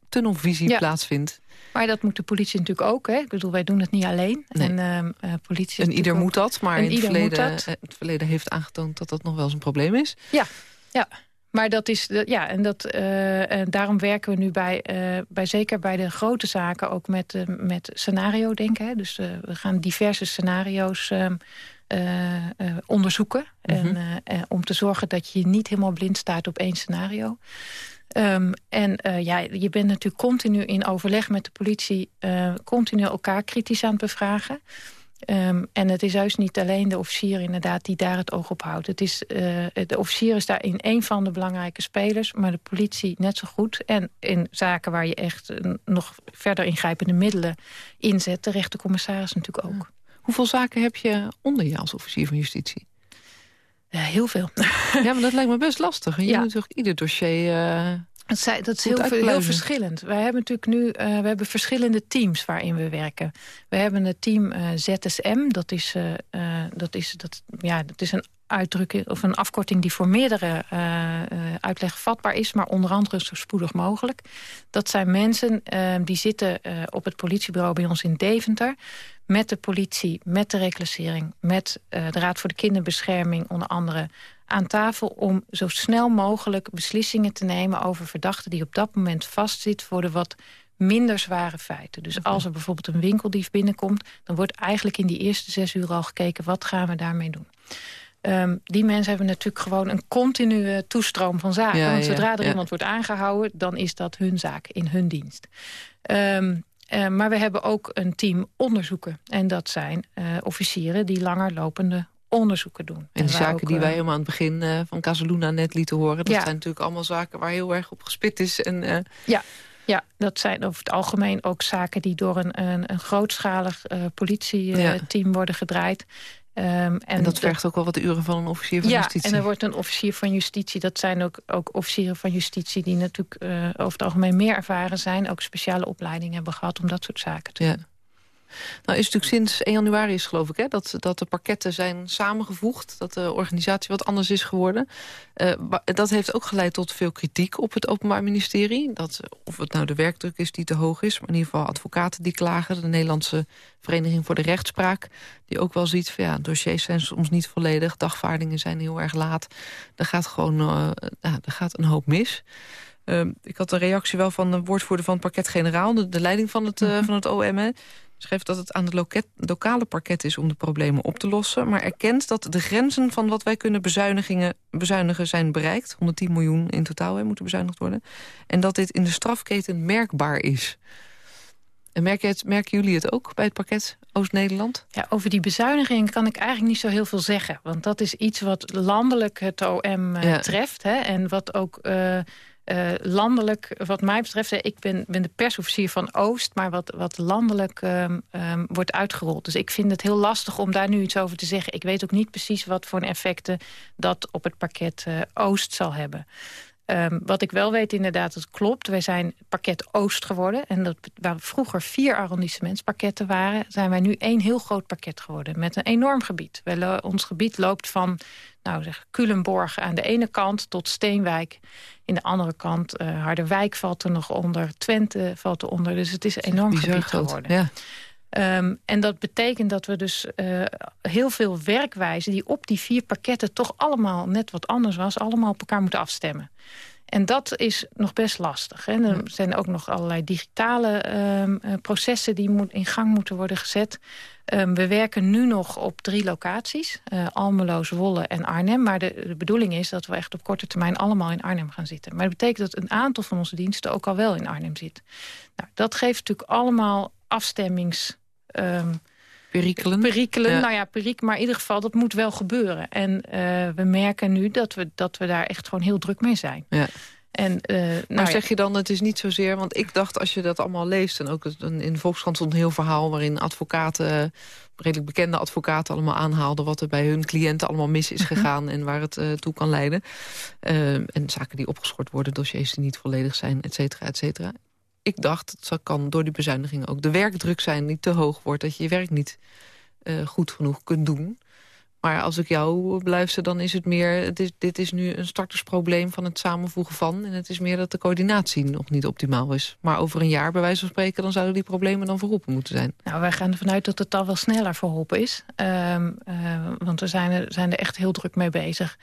tunnelvisie ja. plaatsvindt. Maar dat moet de politie natuurlijk ook. Hè? Ik bedoel, wij doen het niet alleen. Nee. En, uh, politie en ieder moet dat, maar in het verleden, het verleden heeft aangetoond... dat dat nog wel eens een probleem is. Ja, ja. Maar dat is, ja, en, dat, uh, en daarom werken we nu bij, uh, bij, zeker bij de grote zaken, ook met, uh, met scenario denken. Hè? Dus we gaan diverse scenario's onderzoeken. Mm -hmm. en, om te zorgen dat je niet helemaal blind staat op één scenario. Um, en ja, je bent natuurlijk continu in overleg met de politie... Continu elkaar kritisch aan het bevragen. Um, en het is juist niet alleen de officier inderdaad die daar het oog op houdt. Het is, uh, de officier is daarin een van de belangrijke spelers... maar de politie net zo goed. En in zaken waar je echt nog verder ingrijpende middelen inzet... de rechtercommissaris natuurlijk ook. Ja. Hoeveel zaken heb je onder je als officier van justitie? Heel veel. Ja, maar dat lijkt me best lastig. Je ja. moet natuurlijk ieder dossier... Dat, zei, dat is heel, heel, verschillend. Wij hebben natuurlijk nu uh, we hebben verschillende teams waarin we werken. We hebben het team uh, ZSM. Dat is, dat, is, dat, ja, dat is een uitdrukking of een afkorting die voor meerdere uitleg vatbaar is, maar onder andere zo spoedig mogelijk. Dat zijn mensen die zitten op het politiebureau bij ons in Deventer met de politie, met de reclassering... met de Raad voor de Kinderbescherming onder andere aan tafel... om zo snel mogelijk beslissingen te nemen over verdachten... die op dat moment vastzitten voor de wat minder zware feiten. Dus als er bijvoorbeeld een winkeldief binnenkomt... dan wordt eigenlijk in die eerste zes uur al gekeken... wat gaan we daarmee doen. Um, die mensen hebben natuurlijk gewoon een continue toestroom van zaken. Ja, Want zodra er ja. iemand wordt aangehouden... dan is dat hun zaak in hun dienst. Um, uh, maar we hebben ook een team onderzoeken. En dat zijn uh, officieren die langer lopende onderzoeken doen. En de zaken ook, die wij helemaal aan het begin uh, van Casaluna net lieten horen... dat ja. zijn natuurlijk allemaal zaken waar heel erg op gespit is. En, ja. Ja, dat zijn over het algemeen ook zaken die door een, een, een grootschalig uh, politieteam worden gedraaid. Um, en, en, dat vergt ook wel wat uren van een officier van ja, justitie. Ja, en er wordt een officier van justitie. Dat zijn ook, ook officieren van justitie die natuurlijk uh, over het algemeen meer ervaren zijn. Ook speciale opleiding hebben gehad om dat soort zaken te ja. doen. Nou is natuurlijk sinds 1 januari is geloof ik hè, dat, dat de pakketten zijn samengevoegd. Dat de organisatie wat anders is geworden. Uh, dat heeft ook geleid tot veel kritiek op het Openbaar Ministerie. Dat, of het nou de werkdruk is die te hoog is. Maar in ieder geval advocaten die klagen. De Nederlandse Vereniging voor de Rechtspraak. Die ook wel ziet van ja, dossiers zijn soms niet volledig. Dagvaardingen zijn heel erg laat. Er gaat gewoon uh, er gaat een hoop mis. Uh, ik had een reactie wel van de woordvoerder van het parket-generaal... De, de, leiding van het, uh, van het OM. Hè schrijft dat het aan het loket, lokale parket is om de problemen op te lossen... maar erkent dat de grenzen van wat wij kunnen bezuinigingen, bezuinigen zijn bereikt. 110 miljoen in totaal hè, moeten bezuinigd worden. En dat dit in de strafketen merkbaar is. En merken, het, merken jullie het ook bij het pakket Oost-Nederland? Ja, over die bezuiniging kan ik eigenlijk niet zo heel veel zeggen. Want dat is iets wat landelijk het OM uh, ja. treft. Hè, en wat ook... Uh, uh, landelijk, wat mij betreft, ik ben, de persofficier van Oost... maar wat, wat landelijk um, um, wordt uitgerold. Dus ik vind het heel lastig om daar nu iets over te zeggen. Ik weet ook niet precies wat voor effecten dat op het pakket uh, Oost zal hebben. Um, wat ik wel weet inderdaad, het klopt. Wij zijn pakket Oost geworden. En dat, waar vroeger vier arrondissementspakketten waren... zijn wij nu één heel groot pakket geworden. Met een enorm gebied. Wij, ons gebied loopt van nou, zeg, Culemborg aan de ene kant tot Steenwijk. In de andere kant uh, Harderwijk valt er nog onder. Twente valt er onder. Dus het is een enorm gebied geworden. Ja. Um, en dat betekent dat we dus uh, heel veel werkwijzen... die op die vier pakketten toch allemaal net wat anders was... allemaal op elkaar moeten afstemmen. En dat is nog best lastig. Hè. Er zijn ook nog allerlei digitale um, uh, processen... die moet, in gang moeten worden gezet. Um, we werken nu nog op drie locaties. Uh, Almelo, Zwolle en Arnhem. Maar de, de, bedoeling is dat we echt op korte termijn... allemaal in Arnhem gaan zitten. Maar dat betekent dat een aantal van onze diensten... ook al wel in Arnhem zit. Nou, dat geeft natuurlijk allemaal afstemmings... Um, perikelen. Perikelen, ja. nou ja, perik, maar in ieder geval, dat moet wel gebeuren. En uh, we merken nu dat we, dat we daar echt gewoon heel druk mee zijn. Ja. En, uh, maar nou zeg je dan, het is niet zozeer... want ik dacht, als je dat allemaal leest... en ook in de Volkskrant stond een heel verhaal... waarin advocaten, redelijk bekende advocaten allemaal aanhaalden... wat er bij hun cliënten allemaal mis is gegaan... en waar het uh, toe kan leiden. Uh, en zaken die opgeschort worden, dossiers die niet volledig zijn, et cetera, et cetera ik dacht, het kan door die bezuinigingen ook de werkdruk zijn... die te hoog wordt, dat je je werk niet uh, goed genoeg kunt doen. Maar als ik jou beluister, dan is het meer... Dit, dit is nu een startersprobleem van het samenvoegen van... en het is meer dat de coördinatie nog niet optimaal is. Maar over een jaar, bij wijze van spreken... dan zouden die problemen dan verholpen moeten zijn. Nou, wij gaan ervan uit dat het al wel sneller verholpen is. Um, uh, want we zijn er, zijn er echt heel druk mee bezig.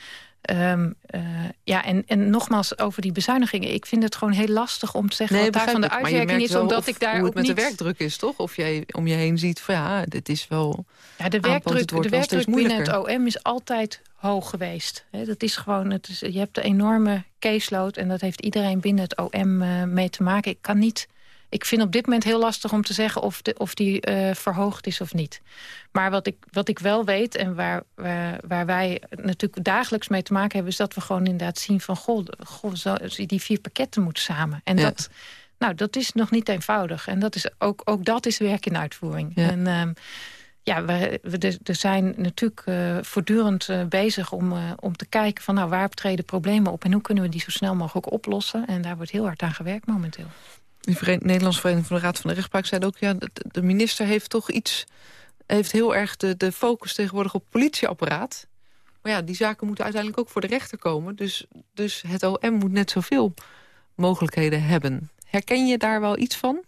Um, uh, ja, en, en nogmaals over die bezuinigingen. Ik vind het gewoon heel lastig om te zeggen nee, wat daarvan de uitwerking is. Omdat ik daar hoe ook het met niet... de werkdruk is, toch? Of jij om je heen ziet van ja, dit is wel... Ja, de werkdruk, de werkdruk binnen het OM is altijd hoog geweest. He, dat is gewoon, het is, je hebt een enorme caseload... en dat heeft iedereen binnen het OM uh, mee te maken. Ik kan niet... Ik vind op dit moment heel lastig om te zeggen of, de, of die uh, verhoogd is of niet. Maar wat ik, wat ik wel weet en waar, waar, waar, wij natuurlijk dagelijks mee te maken hebben... is dat we gewoon inderdaad zien van... goh, goh zo, die vier pakketten moeten samen. En ja. dat, nou, dat is nog niet eenvoudig. En dat is ook, ook dat is werk in uitvoering. Ja. En, um, ja, we, we, er zijn natuurlijk uh, voortdurend uh, bezig om, uh, om te kijken... van nou, waar treden problemen op en hoe kunnen we die zo snel mogelijk oplossen. En daar wordt heel hard aan gewerkt momenteel. De Nederlandse Vereniging van de Raad van de Rechtspraak zei ook... ja, de, minister heeft toch iets... heeft heel erg de, de focus tegenwoordig op politieapparaat. Maar ja, die zaken moeten uiteindelijk ook voor de rechter komen. Dus, dus het OM moet net zoveel mogelijkheden hebben. Herken je daar wel iets van?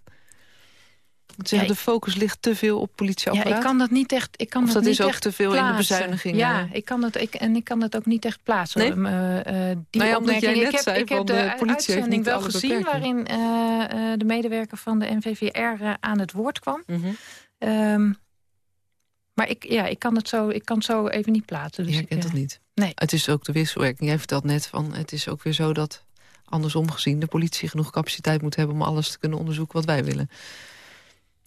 Zeggen, ja, de focus ligt te veel op politieapparaat? Ja, ik kan dat niet echt ik kan of dat, dat niet is ook te veel plaatsen. in de bezuinigingen? Ja, ik kan dat, ik, en ik kan dat ook niet echt plaatsen. Nee? Um, uh, die nou ja, omdat jij net ik heb, zei ik heb van de, de politie heeft niet wel gezien... waarin uh, uh, de medewerker van de NVVR aan het woord kwam. Mm -hmm. um, maar ik, ja, ik, kan het zo, ik kan het zo even niet plaatsen. Dus herkent ik, het niet? Nee. Het is ook de wisselwerking. Jij vertelt net van, het is ook weer zo dat... andersom gezien de politie genoeg capaciteit moet hebben... om alles te kunnen onderzoeken wat wij willen.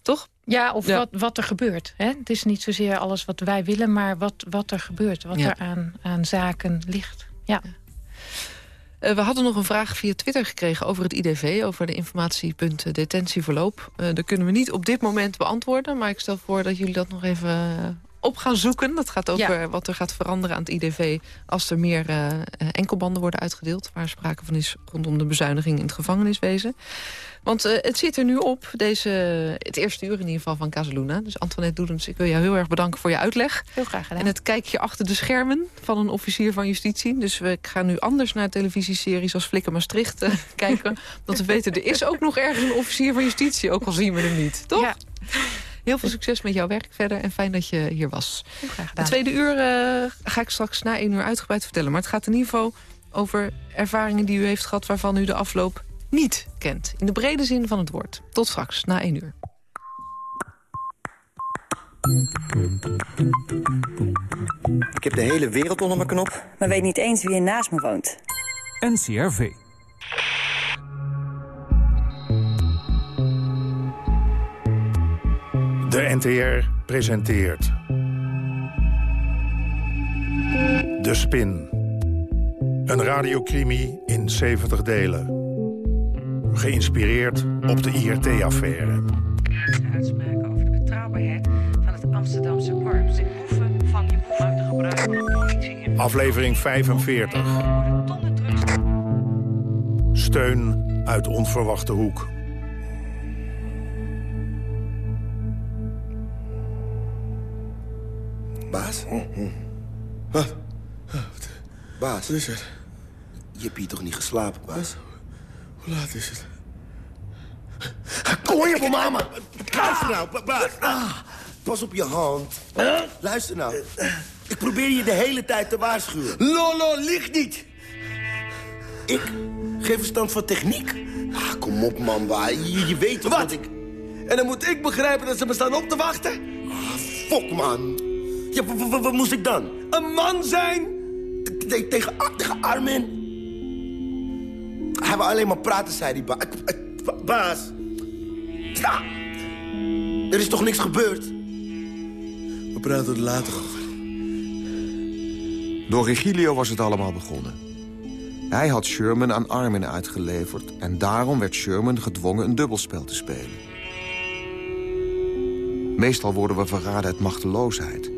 Toch? Ja, of ja. Wat, wat er gebeurt. Hè? Het is niet zozeer alles wat wij willen, maar wat, wat er gebeurt. Wat Ja. er aan, aan zaken ligt. Ja. Uh, we hadden nog een vraag via Twitter gekregen over het IDV... over de informatiepunt detentieverloop. Uh, dat kunnen we niet op dit moment beantwoorden... maar ik stel voor dat jullie dat nog even op gaan zoeken. Dat gaat over wat er gaat veranderen aan het IDV... als er meer uh, enkelbanden worden uitgedeeld... waar sprake van is rondom de bezuiniging in het gevangeniswezen. Want uh, het zit er nu op, deze, het eerste uur in ieder geval van Casaluna. Dus Antoinette Doedens, ik wil jou heel erg bedanken voor je uitleg. Heel graag gedaan. En het kijkje achter de schermen van een officier van justitie. Dus we gaan nu anders naar televisieseries als Flikker Maastricht uh, kijken. Want we weten, er is ook nog ergens een officier van justitie, ook al zien we hem niet. Toch? Ja. Heel veel succes met jouw werk verder en fijn dat je hier was. Heel graag gedaan. De tweede uur uh, ga ik straks na één uur uitgebreid vertellen. Maar het gaat in ieder geval over ervaringen die u heeft gehad... waarvan u de afloop niet kent. In de brede zin van het woord. Tot straks, na één uur. Ik heb de hele wereld onder mijn knop. Maar weet niet eens wie er naast me woont. NCRV. De NTR presenteert... De Spin. Een radiocrimi in 70 delen. Geïnspireerd op de IRT-affaire. Uitspraken over de betrouwbaarheid van het Amsterdamse korps. De proeven van die proeven te gebruiken. Aflevering 45. Steun uit onverwachte hoek. Baas? Wat? Baas? Wat is het? Je hebt hier toch niet geslapen, baas? Hoe laat is het? Kom je voor mama! Luister nou, baas. Ah, pas op je hand. Luister nou. Ik probeer je de hele tijd te waarschuwen. Lolo, ligt niet! Ik geef verstand van techniek? Ah, kom op, man. Je, je weet toch Wat? dat ik... En dan moet ik begrijpen dat ze me staan op te wachten? Ah, fok, man. Ja, wat moest ik dan? Een man zijn? T- tegen, tegen Armin? Hij wil alleen maar praten, zei ik- ik- ba- baas. Ja. Er is toch niks gebeurd? We praten er later over. Door Regilio was het allemaal begonnen. Hij had Sherman aan Armin uitgeleverd... en daarom werd Sherman gedwongen een dubbelspel te spelen. Meestal worden we verraden uit machteloosheid.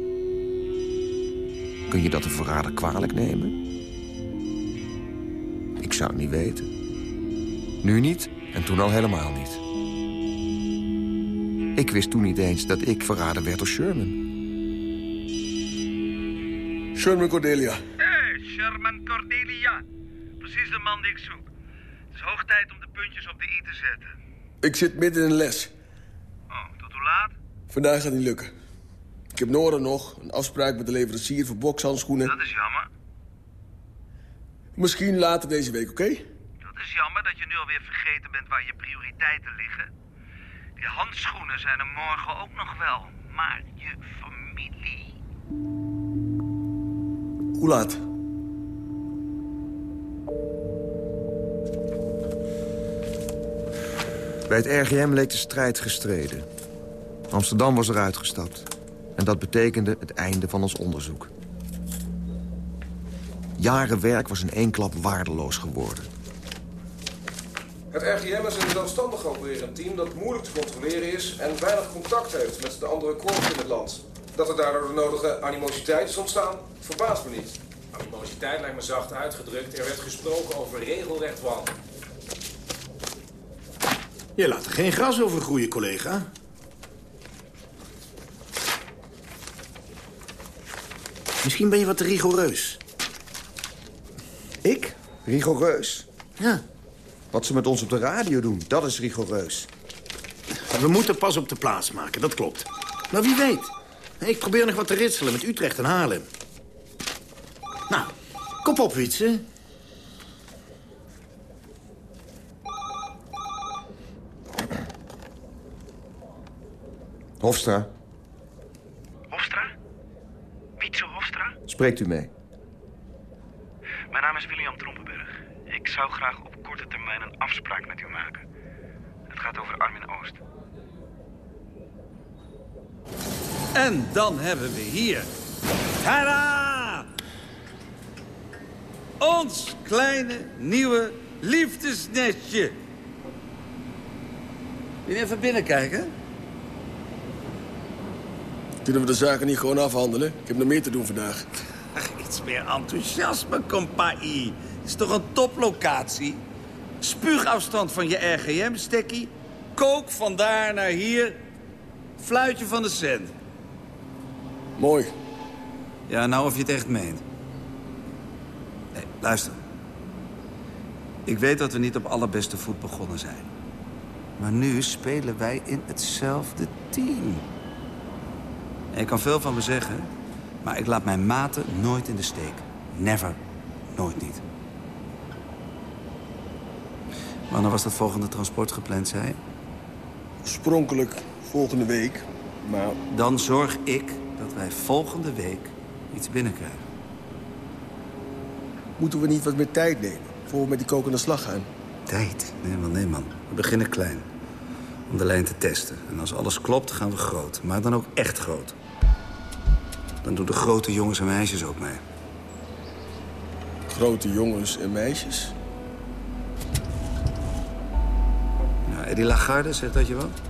Kun je dat een verrader kwalijk nemen? Ik zou het niet weten. Nu niet en toen al helemaal niet. Ik wist toen niet eens dat ik verraden werd door Sherman. Sherman Cordelia. Hé, Sherman Cordelia. Precies de man die ik zoek. Het is hoog tijd om de puntjes op de i te zetten. Ik zit midden in een les. Oh, tot hoe laat? Vandaag gaat niet lukken. Ik heb Nora nog, een afspraak met de leverancier voor bokshandschoenen. Dat is jammer. Misschien later deze week, oké? Dat is jammer dat je nu alweer vergeten bent waar je prioriteiten liggen. Die handschoenen zijn er morgen ook nog wel. Maar je familie... Hoe laat? Bij het RGM leek de strijd gestreden. Amsterdam was eruit gestapt. En dat betekende het einde van ons onderzoek. Jaren werk was in één klap waardeloos geworden. Het RGM is een zelfstandig opererend team dat moeilijk te controleren is... en weinig contact heeft met de andere korps in het land. Dat er daardoor de nodige animositeit is ontstaan, verbaast me niet. Animositeit lijkt me zacht uitgedrukt. Er werd gesproken over regelrecht wanhoop. Je laat er geen gras over groeien, collega. Misschien ben je wat te rigoureus. Ik? Rigoureus? Ja. Wat ze met ons op de radio doen, dat is rigoureus. We moeten pas op de plaats maken, dat klopt. Maar wie weet. Ik probeer nog wat te ritselen met Utrecht en Haarlem. Nou, kop op, Wietse. Hofstra, Hofstra? Wietse Hofstra? Spreekt u mee. Mijn naam is William Trompenberg. Ik zou graag op korte termijn een afspraak met u maken. Het gaat over Armin Oost. En dan hebben we hier... Tada! Ons kleine, nieuwe liefdesnestje. Wil je even binnenkijken? Kunnen we de zaken niet gewoon afhandelen? Ik heb nog meer te doen vandaag. Ach, iets meer enthousiasme, compagnie. Het is toch een toplocatie? Spuugafstand van je RGM-stekkie. Kook van daar naar hier. Fluitje van de cent. Mooi. Ja, nou of je het echt meent. Nee, luister. Ik weet dat we niet op allerbeste voet begonnen zijn. Maar nu spelen wij in hetzelfde team. En je kan veel van me zeggen, maar ik laat mijn maten nooit in de steek. Never. Nooit niet. Wanneer was dat volgende transport gepland, zei? Oorspronkelijk volgende week, maar... Dan zorg ik dat wij volgende week iets binnenkrijgen. Moeten we niet wat meer tijd nemen... voor we met die kokende slag gaan? Tijd? Nee man, nee man. We beginnen klein. Om de lijn te testen. En als alles klopt, gaan we groot. Maar dan ook echt groot. Dan doen de grote jongens en meisjes ook mee. Grote jongens en meisjes? Nou, Eddie Lagarde, zegt dat je wat?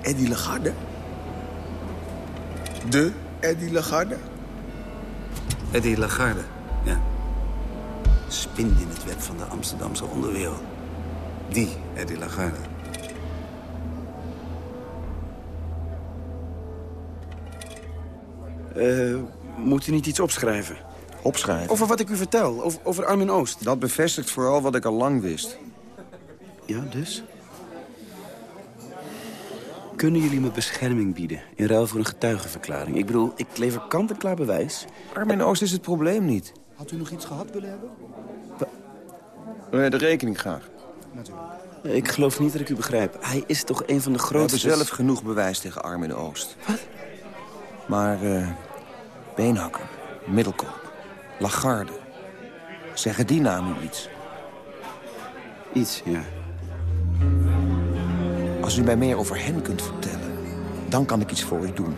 Eddie Lagarde? De Eddie Lagarde? Eddie Lagarde, ja. Spin in het web van de Amsterdamse onderwereld. Die Eddie Lagarde. Uh, moet u niet iets opschrijven? Opschrijven? Over wat ik u vertel, over, over Armin Oost. Dat bevestigt vooral wat ik al lang wist. Ja, dus? Kunnen jullie me bescherming bieden in ruil voor een getuigenverklaring? Ik bedoel, ik lever kant-en-klaar bewijs. Armin Oost is het probleem niet. Had u nog iets gehad willen hebben? De rekening graag. Natuurlijk. Ik geloof niet dat ik u begrijp. Hij is toch een van de We grootste... hebben zelf genoeg bewijs tegen Armin Oost. Wat? Maar uh, Beenhakker, Middelkoop, Lagarde... zeggen die namen iets? Iets, ja. Als u mij meer over hen kunt vertellen, dan kan ik iets voor u doen.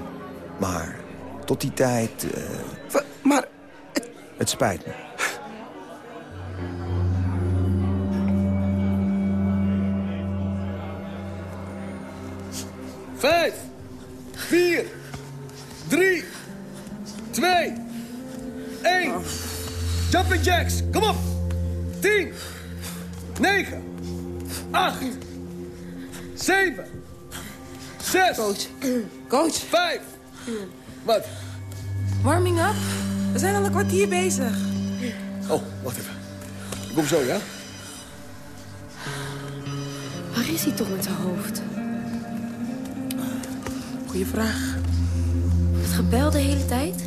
Maar tot die tijd... Uh... Maar... Het spijt me. Vijf, vier, twee, één. Jumping jacks, kom op. Tien, negen, acht, zeven, zes. Coach, coach. Vijf. Wat? Warming up. We zijn al een kwartier bezig. Oh, wacht even. Kom zo, ja? Waar is hij toch met zijn hoofd? Goeie vraag. Het gebel de hele tijd?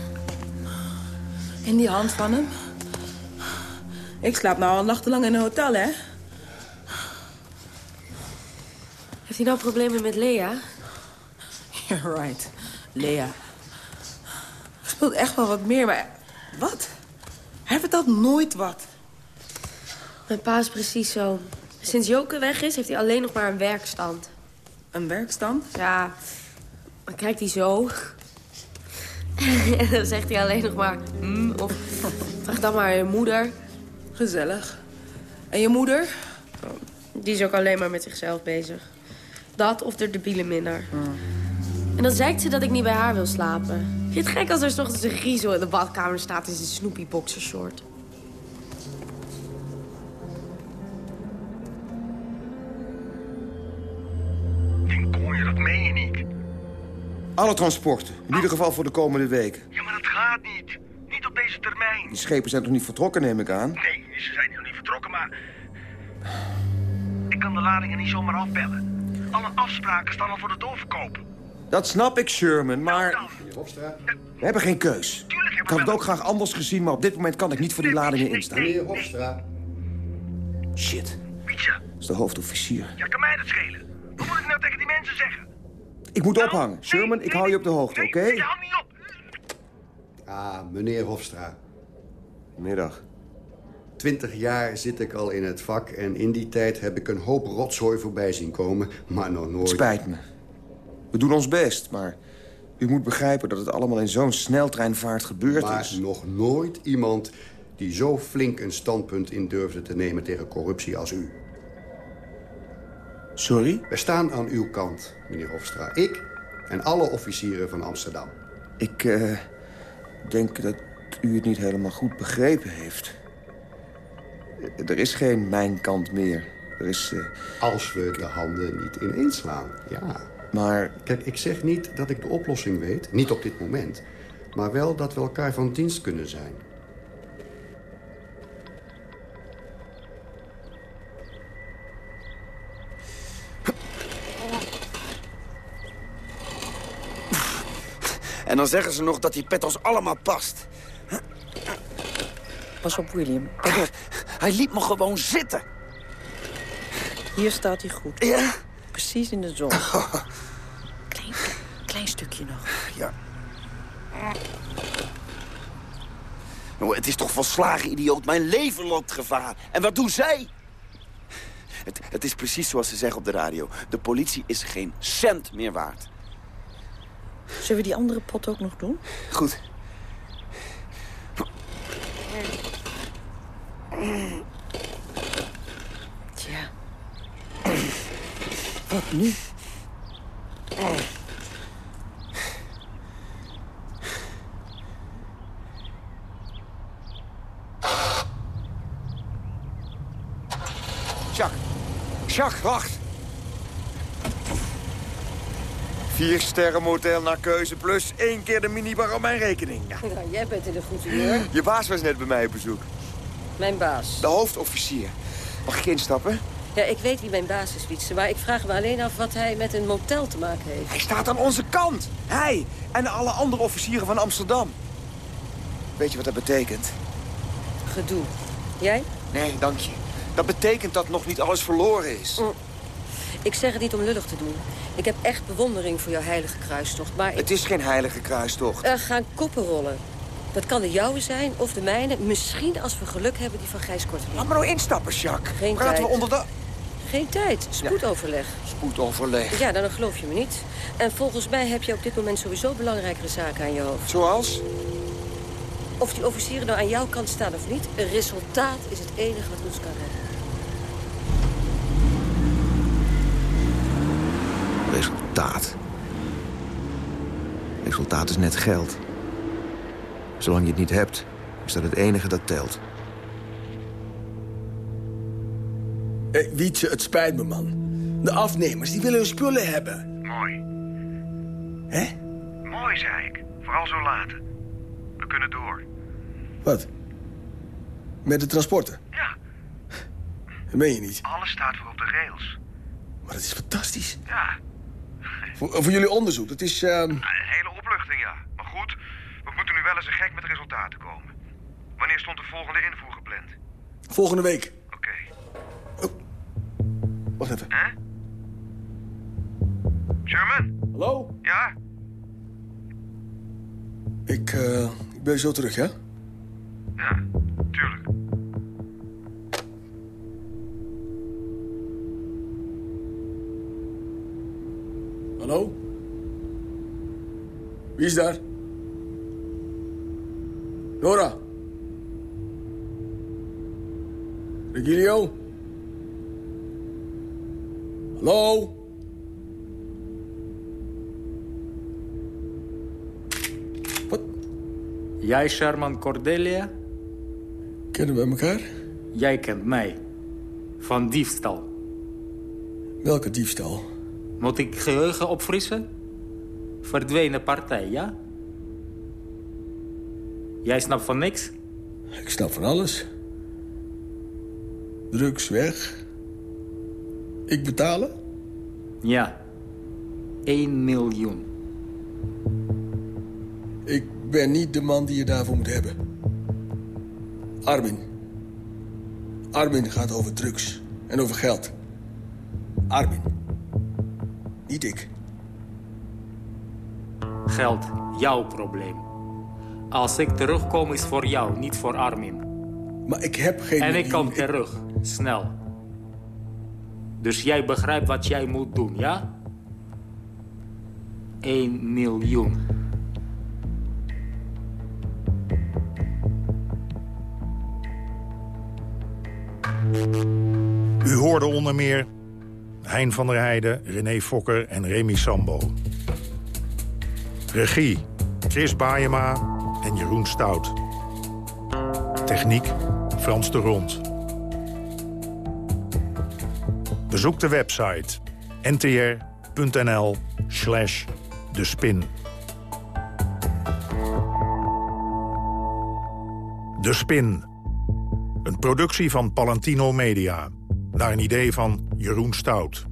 In die hand van hem. Ik slaap nou al nachtenlang in een hotel, hè? Heeft hij nou problemen met Lea? You're right. Lea. Er speelt echt wel wat meer, maar... Wat? Hij vertelt nooit wat. Mijn pa is precies zo. Sinds Joke weg is, heeft hij alleen nog maar een werkstand. Een werkstand? Ja, dan kijkt hij zo. En dan zegt hij alleen nog maar... Mm, of vraag dan maar je moeder. Gezellig. En je moeder? Die is ook alleen maar met zichzelf bezig. Dat of de debiele minnaar. En dan zeikt ze dat ik niet bij haar wil slapen. Vind je het gek als er 's ochtends een griezel in de badkamer staat in zijn Snoopy boxershort? Kon je, dat meen je niet. Alle transporten. In ieder geval voor de komende weken. Ja, maar dat gaat niet. Niet op deze termijn. Die schepen zijn toch niet vertrokken, neem ik aan? Nee, ze zijn nog niet vertrokken, maar... Ik kan de ladingen niet zomaar afbellen. Alle afspraken staan al voor de doorverkoop. Dat snap ik, Sherman, maar... We hebben geen keus. Ik had het ook graag anders gezien, maar op dit moment kan ik niet voor die ladingen instaan. Meneer Hofstra. Shit. Pietje. Dat is de hoofdofficier. Ja, kan mij dat schelen. Wat moet ik nou tegen die mensen zeggen? Ik moet ophangen. Sherman, ik hou je op de hoogte, oké? Houdt niet op. Ah, meneer Hofstra. Middag. Twintig jaar zit ik al in het vak en in die tijd heb ik een hoop rotzooi voorbij zien komen, maar nog nooit... Het spijt me. We doen ons best, maar u moet begrijpen dat het allemaal in zo'n sneltreinvaart gebeurd maar is. nog nooit iemand die zo flink een standpunt in durfde te nemen tegen corruptie als u. Sorry? We staan aan uw kant, meneer Hofstra. Ik en alle officieren van Amsterdam. Ik eh, denk dat u het niet helemaal goed begrepen heeft. Er is geen mijn kant meer. Er is... eh, Als we de handen niet ineenslaan, ja. Maar... Kijk, ik zeg niet dat ik de oplossing weet, niet op dit moment. Maar wel dat we elkaar van dienst kunnen zijn. En dan zeggen ze nog dat die pet ons allemaal past. Pas op, William. Hij liet me gewoon zitten. Hier staat hij goed. Ja? Precies in de zon. Klein, klein stukje nog. Ja. Nou, het is toch volslagen idioot. Mijn leven loopt gevaar. En wat doen zij? Het, het is precies zoals ze zeggen op de radio. De politie is geen cent meer waard. Zullen we die andere pot ook nog doen? Goed. Tja. Wat nu? Jacques. Jacques, wacht. Vier sterren motel naar keuze plus één keer de minibar op mijn rekening. Ja. Nou, jij bent in een goed humeur. Je baas was net bij mij op bezoek. Mijn baas. De hoofdofficier. Mag ik instappen? Ja, ik weet wie mijn baas is, Wietse. Maar ik vraag me alleen af wat hij met een motel te maken heeft. Hij staat aan onze kant. Hij en alle andere officieren van Amsterdam. Weet je wat dat betekent? Gedoe. Jij? Nee, dank je. Dat betekent dat nog niet alles verloren is. Mm. Ik zeg het niet om lullig te doen. Ik heb echt bewondering voor jouw heilige kruistocht, maar... Ik... Het is geen heilige kruistocht. Er gaan koppen rollen. Dat kan de jouwe zijn of de mijne. Misschien als we geluk hebben die van Gijs Korteling. Laat maar nou instappen, Jacques. Geen Praten tijd. we onder de... Geen tijd. Spoedoverleg. Spoedoverleg. Ja, dan geloof je me niet. En volgens mij heb je op dit moment sowieso belangrijkere zaken aan je hoofd. Zoals? Of die officieren nou aan jouw kant staan of niet... een resultaat is het enige wat ons kan redden. Resultaat. Resultaat is net geld. Zolang je het niet hebt, is dat het enige dat telt. Hé, Wietse, het spijt me, man. De afnemers, die willen hun spullen hebben. Mooi. Hè? Mooi, zei ik. Vooral zo laat. We kunnen door. Wat? Met de transporten? Ja. Dat meen je niet. Alles staat weer op de rails. Maar dat is fantastisch. Ja. Voor, voor jullie onderzoek, dat is... ehm, Een hele opluchting, ja. Maar goed, we moeten nu wel eens een gek met resultaten komen. Wanneer stond de volgende invoer gepland? volgende week. Oké. Wacht even. Hè? Sherman? Hallo? Ja? Ik, eh, ik ben zo terug, ja? Ja, tuurlijk. Hallo? Wie is daar? Nora? Regilio? Hallo? Jij Sherman Cordelia? Kennen we elkaar? Jij kent mij. Van diefstal. Welke diefstal? Moet ik geheugen opfrissen? Verdwenen partij, ja? Jij snapt van niks? Ik snap van alles. Drugs weg. Ik betalen? Ja. 1 miljoen. Ik ben niet de man die je daarvoor moet hebben. Armin. Armin gaat over drugs en over geld. Armin niet ik. Geld, jouw probleem. Als ik terugkom is voor jou, niet voor Armin. Maar ik heb geen... En ik kom terug, snel. Dus jij begrijpt wat jij moet doen, ja? 1 miljoen. U hoorde onder meer Hein van der Heijden, René Fokker en Remy Sambo. Regie, Chris Baayema en Jeroen Stout. Techniek, Frans de Rond. Bezoek de website ntr.nl slash de spin. De Spin. Een productie van Palantino Media. Naar een idee van Jeroen Stout.